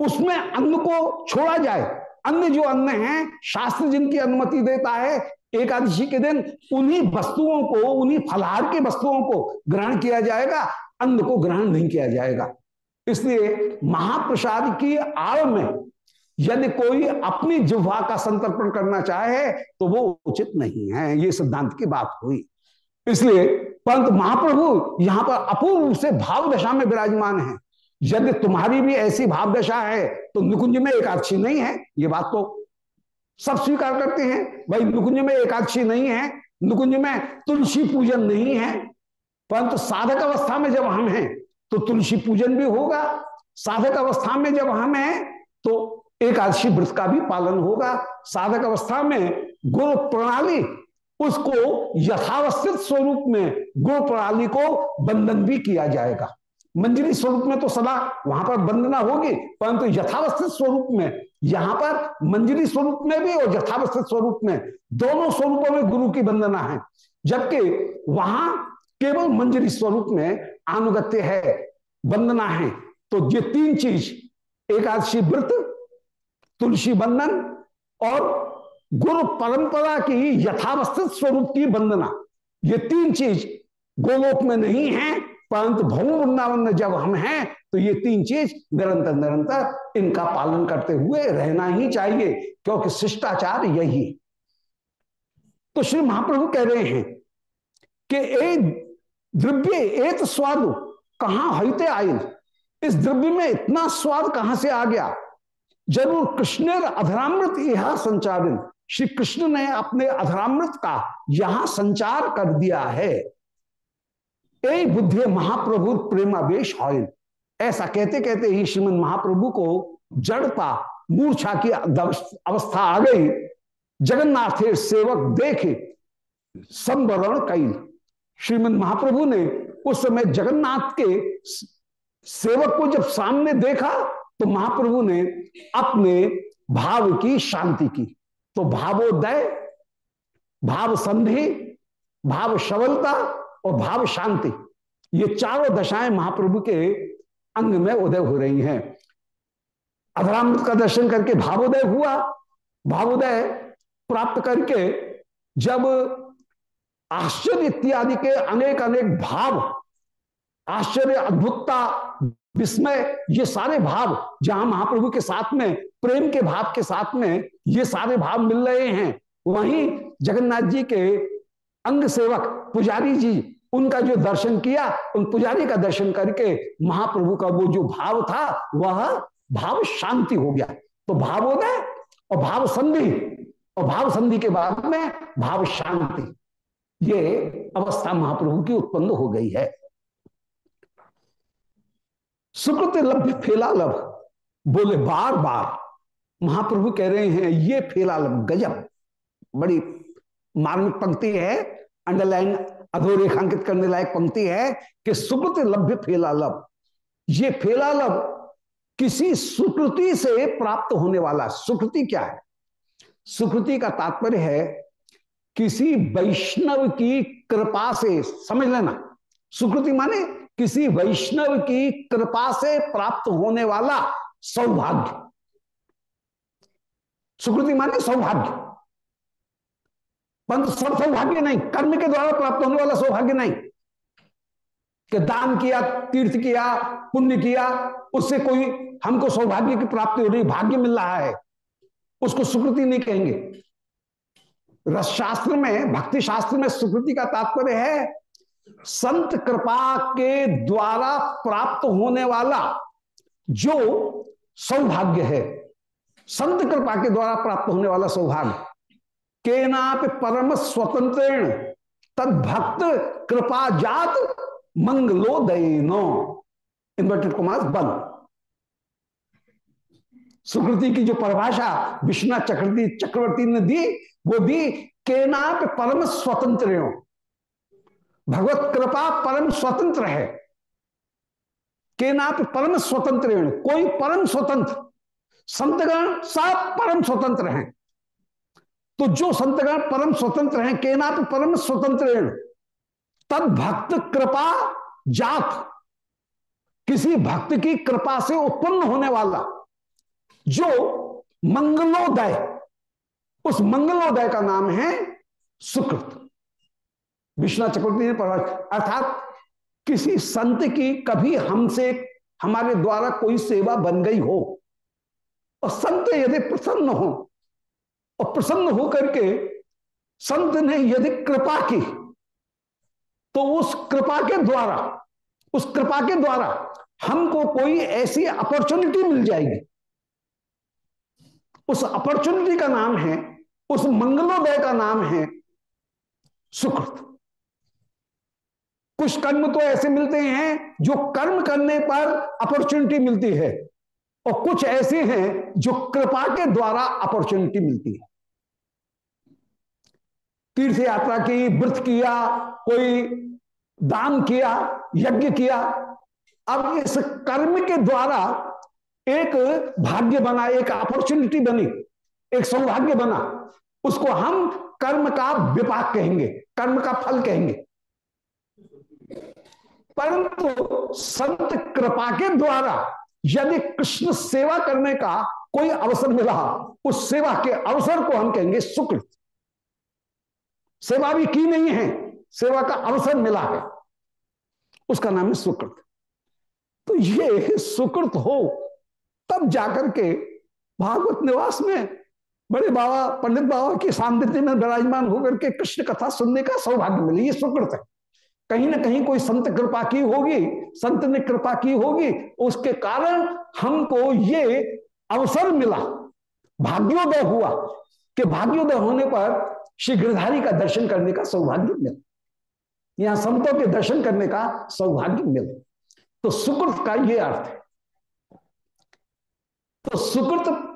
उसमें अन्न को छोड़ा जाए, अन्य जो अन्न है, शास्त्र जिनकी अनुमति देता है एकादशी के दिन उन्हीं वस्तुओं को, उन्हीं फलहार के वस्तुओं को ग्रहण किया जाएगा, अन्न को ग्रहण नहीं किया जाएगा। इसलिए महाप्रसाद की आड़ में यदि कोई अपनी जिह्वा का संतर्पण करना चाहे तो वो उचित नहीं है। ये सिद्धांत की बात हुई। इसलिए परंतु महाप्रभु यहाँ पर अपूर्व से भाव दशा में विराजमान है। यदि तुम्हारी भी ऐसी भाव दशा है तो निकुंज में एकादशी नहीं है। ये बात तो सब स्वीकार करते हैं। भाई, निकुंज में एकादशी नहीं है, निकुंज में तुलसी पूजन नहीं है, परंतु साधक अवस्था में जब हम हैं तो तुलसी पूजन भी होगा। साधक अवस्था में जब हम हैं तो एकादशी व्रत का भी पालन होगा। साधक अवस्था में गुरु प्रणाली, उसको यथावस्थित स्वरूप में गुरु प्रणाली को बंधन भी किया जाएगा। मंजरी स्वरूप में तो सदा वहाँ पर वंदना होगी, परंतु यथावस्थित स्वरूप में यहाँ पर मंजरी स्वरूप में भी और यथावस्थित स्वरूप में दोनों स्वरूपों में गुरु की वंदना है। जबकि वहाँ केवल मंजरी स्वरूप में अनुगत्य है, वंदना है। तो ये तीन चीज़, एकादशी व्रत, तुलसी बंधन और गुरु परंपरा की यथावस्थित स्वरूप की वंदना। ये तीन चीज़ गोलोक में नहीं है, परंतु भवन वृंदावन में जब हम हैं तो ये तीन चीज़ निरंतर निरंतर इनका पालन करते हुए रहना ही चाहिए, क्योंकि शिष्टाचार यही तो श्री महाप्रभु कह रहे हैं कि ए द्रव्य एक स्वाद कहाँ हईते आयल इस द्रव्य में इतना स्वाद कहाँ से आ गया? ज़रूर कृष्ण अधरामृत यह संचारित श्री कृष्ण ने अपने अधरामृत का यहाँ संचार कर दिया है। ए बुद्धि, महाप्रभु प्रेमावेश हॉयल ऐसा कहते कहते ही श्रीमद महाप्रभु को जड़ता, मूर्छा की अवस्था आ गई। जगन्नाथ सेवक देखे, संवरण कई। श्रीमद महाप्रभु ने उस समय जगन्नाथ के सेवक को जब सामने देखा तो महाप्रभु ने अपने भाव की शांति की। तो भावोदय भाव संधि भाव शवलता और भाव शांति ये चारों दशाएँ महाप्रभु के अंग में उदय हो रही हैं। अधरामृत का दर्शन करके भावोदय हुआ। भावोदय प्राप्त करके जब आश्चर्य इत्यादि के अनेक अनेक भाव, आश्चर्य, अद्भुतता, विस्मय, ये सारे भाव, जहाँ महाप्रभु के साथ में, प्रेम के भाव के साथ में ये सारे भाव मिल रहे हैं, वहीं जगन्नाथ जी के अंग सेवक पुजारी जी उनका जो दर्शन किया, उन पुजारी का दर्शन करके महाप्रभु का वो जो भाव था, वह भाव शांति हो गया। तो भावोदय और भाव संधि, और भाव संधि के बाद में भाव शांति। ये अवस्था महाप्रभु की उत्पन्न हो गई है। सुकृत लभ्य फेला लभ, बोले बार बार महाप्रभु कह रहे हैं, ये फेला लभ, गजब। बड़ी मार्मिक पंक्ति है, अंडरलाइन अधोरेखांकित करने लायक पंक्ति है कि सुकृत लभ्य फेला लभ ये फेला लभ किसी सुकृति से प्राप्त होने वाला, सुकृति क्या है? सुकृति का तात्पर्य है किसी वैष्णव की कृपा से, समझ लेना, सुकृति माने किसी वैष्णव की कृपा से प्राप्त होने वाला सौभाग्य। सुकृति माने सौभाग्य। परंतु सब सौभाग्य नहीं, कर्म के द्वारा प्राप्त होने वाला सौभाग्य नहीं। कि दान किया, तीर्थ किया, पुण्य किया, उससे कोई हमको सौभाग्य की प्राप्ति हो रही, भाग्य मिल रहा है, उसको सुकृति नहीं कहेंगे। रस शास्त्र में भक्ति शास्त्र में सुकृति का तात्पर्य है, संत कृपा के द्वारा प्राप्त होने वाला जो सौभाग्य है, संत कृपा के द्वारा प्राप्त होने वाला सौभाग्य। के नाप परम स्वतंत्र तद भक्त कृपा जात मंगलोदयनो। इन्वर्टेड कुमार बंद। सुकृति की जो परिभाषा विश्वनाथ चक्रवर्ती चक्रवर्ती ने दी, वो दी केनाप परम स्वतंत्र भगवत कृपा परम स्वतंत्र है। केनाप परम स्वतंत्र कोई परम स्वतंत्र संतगण सब परम स्वतंत्र हैं। तो जो संतगण परम स्वतंत्र हैं केनाप परम स्वतंत्र तद भक्त कृपा जात। किसी भक्त की कृपा से उत्पन्न होने वाला जो मंगलोदय, उस मंगलोदय का नाम है सुकृत। विश्वनाथ चक्रवर्ती ने पढ़ा, अर्थात किसी संत की कभी हमसे, हमारे द्वारा कोई सेवा बन गई हो, और संत यदि प्रसन्न हो और प्रसन्न होकर के संत ने यदि कृपा की तो उस कृपा के द्वारा, उस कृपा के द्वारा हमको कोई ऐसी अपॉर्चुनिटी मिल जाएगी। उस अपॉर्चुनिटी का नाम है, उस मंगलोदय का नाम है सुकृत। कुछ कर्म तो ऐसे मिलते हैं जो कर्म करने पर अपॉर्चुनिटी मिलती है। और कुछ ऐसे हैं जो कृपा के द्वारा अपॉर्चुनिटी मिलती है। तीर्थ यात्रा की, व्रत किया, कोई दान किया, यज्ञ किया, अब इस कर्म के द्वारा एक भाग्य बना, एक अपॉर्चुनिटी बनी, एक सौभाग्य बना, उसको हम कर्म का विपाक कहेंगे, कर्म का फल कहेंगे। परंतु संत कृपा के द्वारा यदि कृष्ण सेवा करने का कोई अवसर मिला, उस सेवा के अवसर को हम कहेंगे सुकृत सेवा भी की नहीं है, सेवा का अवसर मिला है। उसका नाम है सुकृत। तो ये सुकृत हो, तब जाकर के भागवत निवास में बड़े बाबा, पंडित बाबा की सामर्थ्य में विराजमान होकर के कृष्ण कथा सुनने का सौभाग्य मिले, ये सुकृत है। कहीं ना कहीं कोई संत कृपा की होगी, संत ने कृपा की होगी, उसके कारण हमको ये अवसर मिला। भाग्योदय हुआ कि भाग्योदय होने पर श्री गिरधारी का दर्शन करने का सौभाग्य मिला। यहाँ संतों के दर्शन करने का सौभाग्य मिला। तो सुकृत का ये अर्थ है। तो सुकृत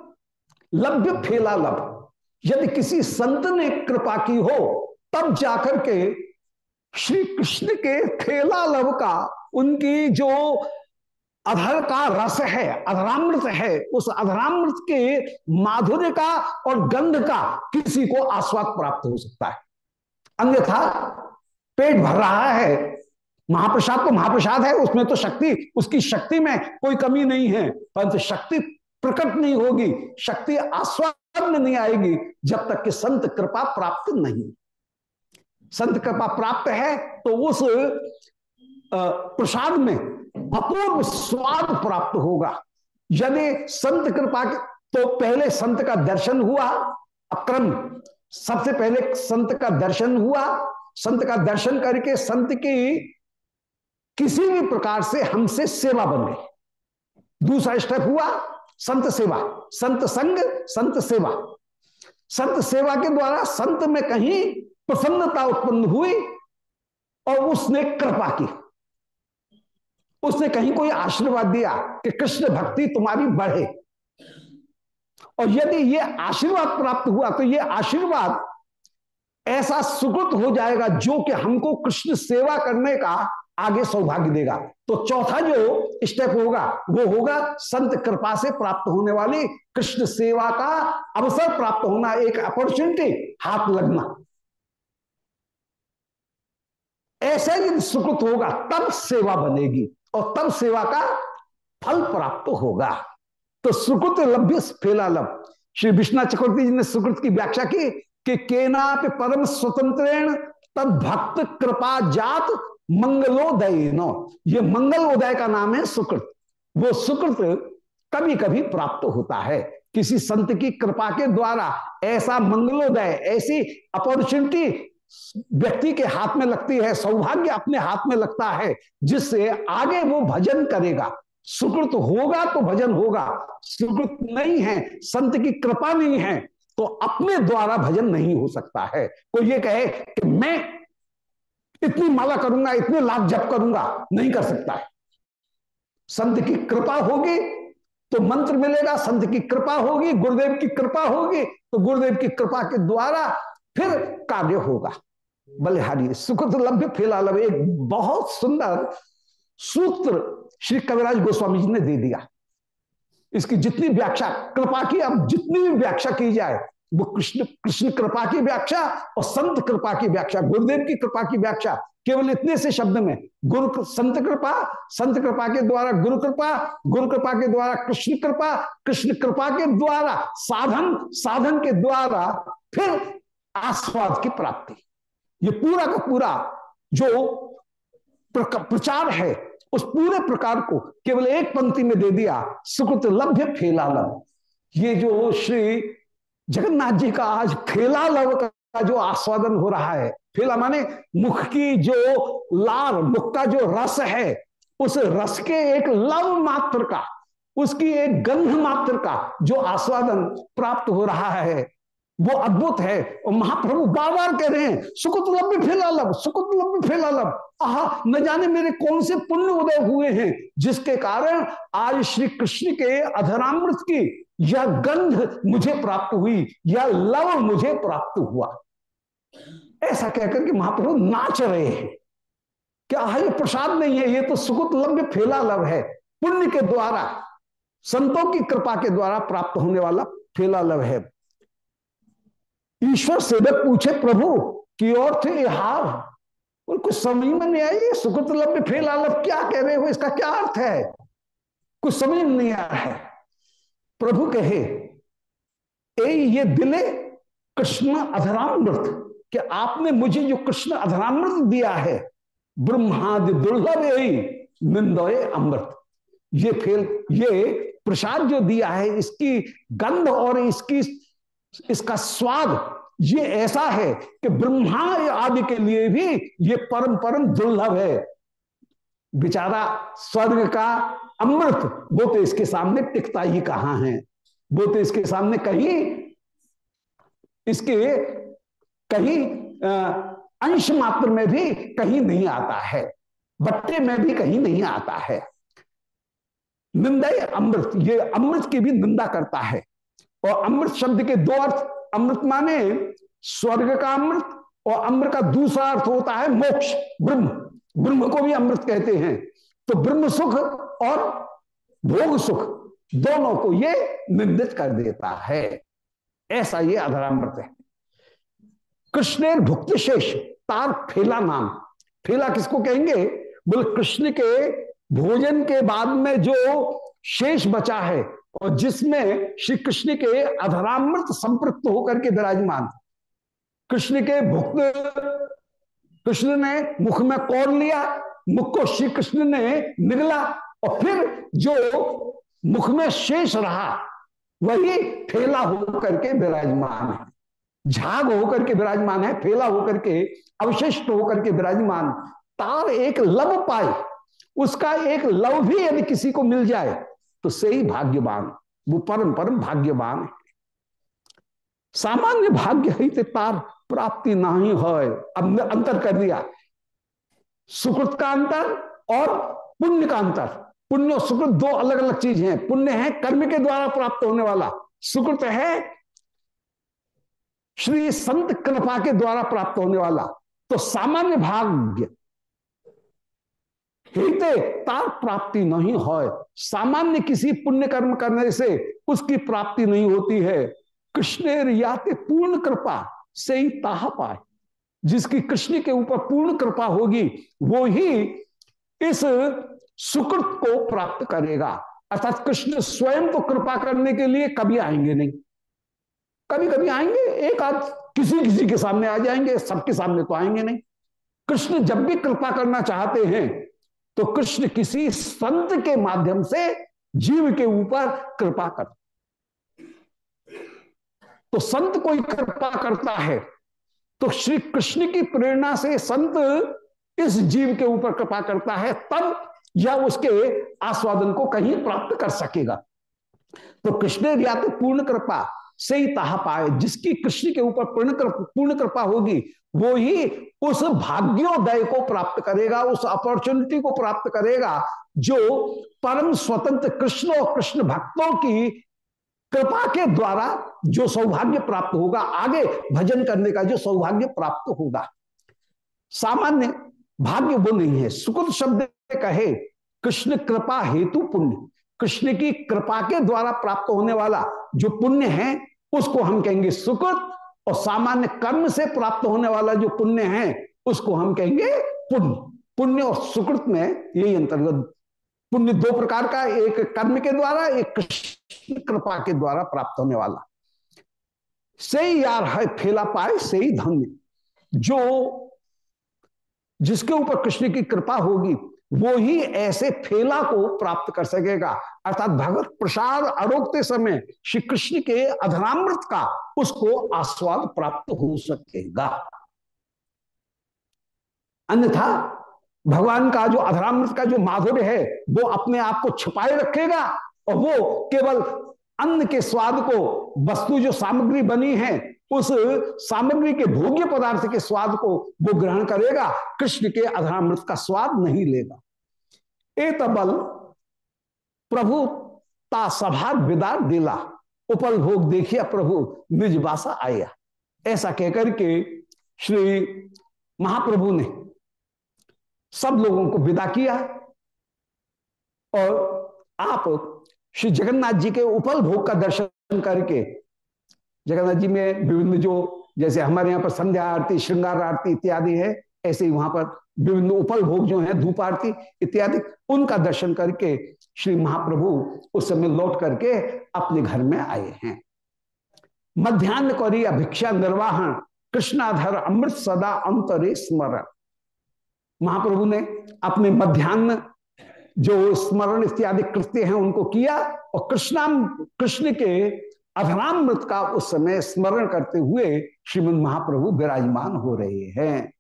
लभ्य फेला लभ। यदि किसी संत ने कृपा की हो, तब जाकर के श्री कृष्ण के फेला लव का, उनकी जो अधर का रस है, अधरामृत है, उस अधरामृत के माधुर्य का और गंध का किसी को आस्वाद प्राप्त हो सकता है। अन्यथा पेट भर रहा है, महाप्रसाद तो महाप्रसाद है, उसमें तो शक्ति, उसकी शक्ति में कोई कमी नहीं है, परंतु शक्ति प्रकट नहीं होगी, शक्ति आस्वाद में नहीं आएगी, जब तक कि संत कृपा प्राप्त नहीं। संत कृपा प्राप्त है तो उस प्रसाद में अपूर्व स्वाद प्राप्त होगा। यदि संत कृपा तो पहले संत का दर्शन हुआ, अक्रम। सबसे पहले संत का दर्शन हुआ, संत का दर्शन करके संत की किसी भी प्रकार से हमसे सेवा बन गई। दूसरा स्टेप हुआ, संत सेवा। संत संग, संत सेवा। संत सेवा के द्वारा संत में कहीं प्रसन्नता उत्पन्न हुई और उसने कृपा की। उसने कहीं कोई आशीर्वाद दिया कि कृष्ण भक्ति तुम्हारी बढ़े। और यदि ये आशीर्वाद प्राप्त हुआ तो ये आशीर्वाद ऐसा सुकृत हो जाएगा जो कि हमको कृष्ण सेवा करने का आगे सौभाग्य देगा। तो चौथा जो स्टेप होगा, वो होगा संत कृपा से प्राप्त होने वाली कृष्ण सेवा का अवसर प्राप्त होना, एक अपॉर्चुनिटी हाथ लगना। ऐसा यदि सुकृत होगा, तब सेवा बनेगी और तब सेवा का फल प्राप्त होगा। तो सुकृत लभ्य फेला लभ। श्री विश्वनाथ चक्रवर्ती जी ने सुकृत की व्याख्या की कि केना पे परम स्वतंत्र तद भक्त कृपा जात मंगलोदय नो ये मंगल उदय का नाम है सुकृत। वो सुकृत कभी कभी प्राप्त होता है। किसी संत की कृपा के द्वारा ऐसा मंगलोदय, ऐसी अपॉर्चुनिटी व्यक्ति के हाथ में लगती है, सौभाग्य अपने हाथ में लगता है, जिससे आगे वो भजन करेगा। सुकृत होगा तो भजन होगा, सुकृत नहीं है, संत की कृपा नहीं है तो अपने द्वारा भजन नहीं हो सकता है। कोई ये कहे कि मैं इतनी माला करूँगा, इतने लाभ जप करूँगा, नहीं कर सकता है। संत की कृपा होगी तो मंत्र मिलेगा, संत की कृपा होगी, गुरुदेव की कृपा होगी तो गुरुदेव की कृपा के द्वारा फिर कार्य होगा। बलिहारी सुखद लभ्य फेला लभ एक बहुत सुंदर सूत्र श्री कविराज गोस्वामी जी ने दे दिया। इसकी जितनी व्याख्या, कृपा की, अब जितनी भी व्याख्या की जाए, वो कृष्ण कृष्ण कृपा की व्याख्या और संत कृपा की व्याख्या, गुरुदेव की कृपा की व्याख्या, केवल इतने से शब्द में, गुरु संत कृपा संत कृपा के द्वारा गुरु कृपा गुरु कृपा के द्वारा कृष्ण कृपा कृष्ण कृपा के द्वारा, साधन साधन के द्वारा, फिर आस्वाद की प्राप्ति। ये पूरा का पूरा जो प्रचार है, उस पूरे प्रकार को केवल एक पंक्ति में दे दिया, सुकृत लभ्य फेलालभ ये जो श्री जगन्नाथ जी का आज फेलालव का जो आस्वादन हो रहा है फेला माने मुख की जो लार, मुख का जो रस है, उस रस के एक लव मात्र का, उसकी एक गंध मात्र का जो आस्वादन प्राप्त हो रहा है वो अद्भुत है। और महाप्रभु बार बार कह रहे हैं सुकुत लब्य फेलालब सुकुत लब्य फेलालब आह, न जाने मेरे कौन से पुण्य उदय हुए हैं, जिसके कारण आज श्री कृष्ण के अधरामृत की यह गंध मुझे प्राप्त हुई, यह लव मुझे प्राप्त हुआ। ऐसा कहकर के महाप्रभु नाच रहे हैं। क्या ये प्रसाद नहीं है, ये तो सुकुत लव्य फेला लव है। पुण्य के द्वारा, संतों की कृपा के द्वारा प्राप्त होने वाला फेला लव है। ईश्वर सेवक पूछे, प्रभु, की और थे हार, और कुछ समझ में नहीं आई? सुकृत लभ फेल आलभ क्या कह रहे हो? इसका क्या अर्थ है? कुछ समझ में नहीं आया है। प्रभु कहे, ए, ये दिले कृष्ण अधरामृत, कि आपने मुझे जो कृष्ण अधरामृत दिया है, ब्रह्मादि दुर्लभ यही निंदोए अमृत। ये फेल, ये प्रसाद जो दिया है, इसकी गंध और इसकी इसका स्वाद ये ऐसा है कि ब्रह्मा आदि के लिए भी ये परम परम दुर्लभ है। बेचारा स्वर्ग का अमृत, वो तो इसके सामने टिकता ही कहाँ है? वो तो इसके सामने कहीं, इसके कहीं अंश मात्र में भी कहीं नहीं आता है। बट्टे में भी कहीं नहीं आता है। निंदा अमृत, ये अमृत की भी निंदा करता है। और अमृत शब्द के दो अर्थ, अमृत माने स्वर्ग का अमृत और अमृत का दूसरा अर्थ होता है मोक्ष, ब्रह्म। ब्रह्म को भी अमृत कहते हैं। तो ब्रह्म सुख और भोग सुख दोनों को ये निंदित कर देता है। ऐसा ये अधरामृत है। कृष्ण भुक्त शेष, तार फेला नाम। फेला किसको कहेंगे? बोले, कृष्ण के भोजन के बाद में जो शेष बचा है और जिसमें श्री कृष्ण के अधरामृत संपृक्त होकर के विराजमान कृष्ण के भुक्त, कृष्ण ने मुख में कौर लिया, मुख को श्री कृष्ण ने निगला और फिर जो मुख में शेष रहा, वही फेला होकर के विराजमान है। झाग होकर के विराजमान है, फेला होकर के, अवशिष्ट होकर के विराजमान। तार एक लव पाए, उसका एक लव भी यदि किसी को मिल जाए तो सही भाग्यवान, वो परम परम भाग्यवान है। सामान्य भाग्य है तार प्राप्ति नहीं है। अब अंतर कर दिया। सुकृत का अंतर और पुण्य का अंतर। पुण्य और सुकृत दो अलग अलग चीज़ हैं। पुण्य है कर्म के द्वारा प्राप्त होने वाला। सुकृत है श्री संत कृपा के द्वारा प्राप्त होने वाला। तो सामान्य भाग्य हिते तार प्राप्ति नहीं हो सामान्य किसी पुण्य कर्म करने से उसकी प्राप्ति नहीं होती है। कृष्ण याते पूर्ण कृपा से ही ताह पाए। जिसकी कृष्ण के ऊपर पूर्ण कृपा होगी, वो ही इस सुकृत को प्राप्त करेगा। अर्थात कृष्ण स्वयं तो कृपा करने के लिए कभी आएँगे नहीं। कभी कभी आएँगे, एक आध किसी किसी के सामने आ जाएँगे, सबके सामने तो आएँगे नहीं। कृष्ण जब भी कृपा करना चाहते हैं तो कृष्ण किसी संत के माध्यम से जीव के ऊपर कृपा कर तो संत कोई कृपा करता है तो श्री कृष्ण की प्रेरणा से संत इस जीव के ऊपर कृपा करता है, तब यह उसके आस्वादन को कहीं प्राप्त कर सकेगा। तो कृष्ण या तो पूर्ण कृपा से ही ताहा पाए जिसकी कृष्ण के ऊपर पूर्ण पूर्ण कृपा होगी, वो ही उस भाग्योदय को प्राप्त करेगा, उस अपॉर्चुनिटी को प्राप्त करेगा, जो परम स्वतंत्र कृष्ण और कृष्ण भक्तों की कृपा के द्वारा जो सौभाग्य प्राप्त होगा, आगे भजन करने का जो सौभाग्य प्राप्त होगा। सामान्य भाग्य वो नहीं है। सुकृत शब्द कहे, कृष्ण कृपा हेतु पुण्य। कृष्ण की कृपा के द्वारा प्राप्त होने वाला जो पुण्य है, उसको हम कहेंगे सुकृत, और सामान्य कर्म से प्राप्त होने वाला जो पुण्य है, उसको हम कहेंगे पुण्य। पुण्य और सुकृत में यही अंतर्गत पुण्य दो प्रकार का एक कर्म के द्वारा, एक कृष्ण कृपा के द्वारा प्राप्त होने वाला। से यार है, फैला पाए से ही धन्य। जो जिसके ऊपर कृष्ण की कृपा होगी वो ही ऐसे फेला को प्राप्त कर सकेगा। अर्थात भगवत प्रसाद अरोगते समय श्री कृष्ण के अधरामृत का उसको आस्वाद प्राप्त हो सकेगा। अन्यथा भगवान का जो अधरामृत का जो माधुर्य है, वो अपने आप को छुपाए रखेगा और वो केवल अन्न के स्वाद को, वस्तु जो सामग्री बनी है उस सामग्री के भोग्य पदार्थ के स्वाद को वो ग्रहण करेगा, कृष्ण के अधरामृत का स्वाद नहीं लेगा। एक बल प्रभु ता सभा विदार दिला उपल भोग देखिया प्रभु निज बासा आया। ऐसा कहकर के श्री महाप्रभु ने सब लोगों को विदा किया और आप श्री जगन्नाथ जी के उपल भोग का दर्शन करके जगन्नाथ जी में विभिन्न जो, जैसे हमारे यहाँ पर संध्या आरती, श्रृंगार आरती इत्यादि है, ऐसे ही वहाँ पर विभिन्न उपल भोग जो है, धूप आरती इत्यादि, उनका दर्शन करके श्री महाप्रभु उस समय लौट करके अपने घर में आए हैं। मध्यान्ह करी अभिक्षा निर्वाहन कृष्णाधर अमृत सदा अंतरे स्मरण। महाप्रभु ने अपने मध्यान्ह जो स्मरण इत्यादि कृत्य हैं, उनको किया और कृष्णाम, कृष्ण के अधरामृत का उस समय स्मरण करते हुए श्रीमद महाप्रभु विराजमान हो रहे हैं।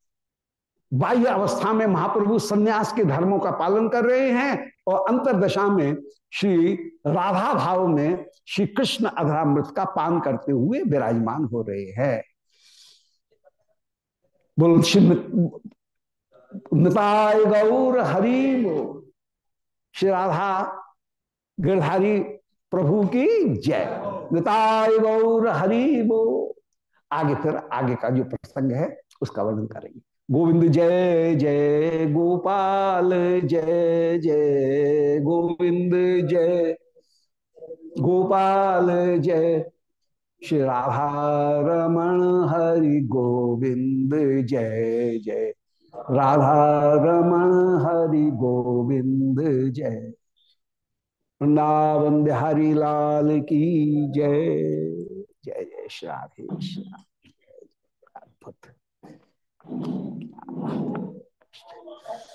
बाह्य अवस्था में महाप्रभु संन्यास के धर्मों का पालन कर रहे हैं और अंतरदशा में श्री राधा भाव में श्री कृष्ण अधरामृत का पान करते हुए विराजमान हो रहे हैं। बोल निताय गौर हरि श्री राधा गिरधारी प्रभु की जय। निताय गौर हरि वो आगे फिर, आगे का जो प्रसंग है, उसका वर्णन करेंगे। गोविंद जय जय गोपाल, जय जय गोविंद, जय गोपाल, जय श्री राधा रमण हरि गोविंद, जय जय राधा रमण हरि गोविंद, जय। वृंदावन बिहारी लाल की जय। जय जय श्राधे अद्भुत।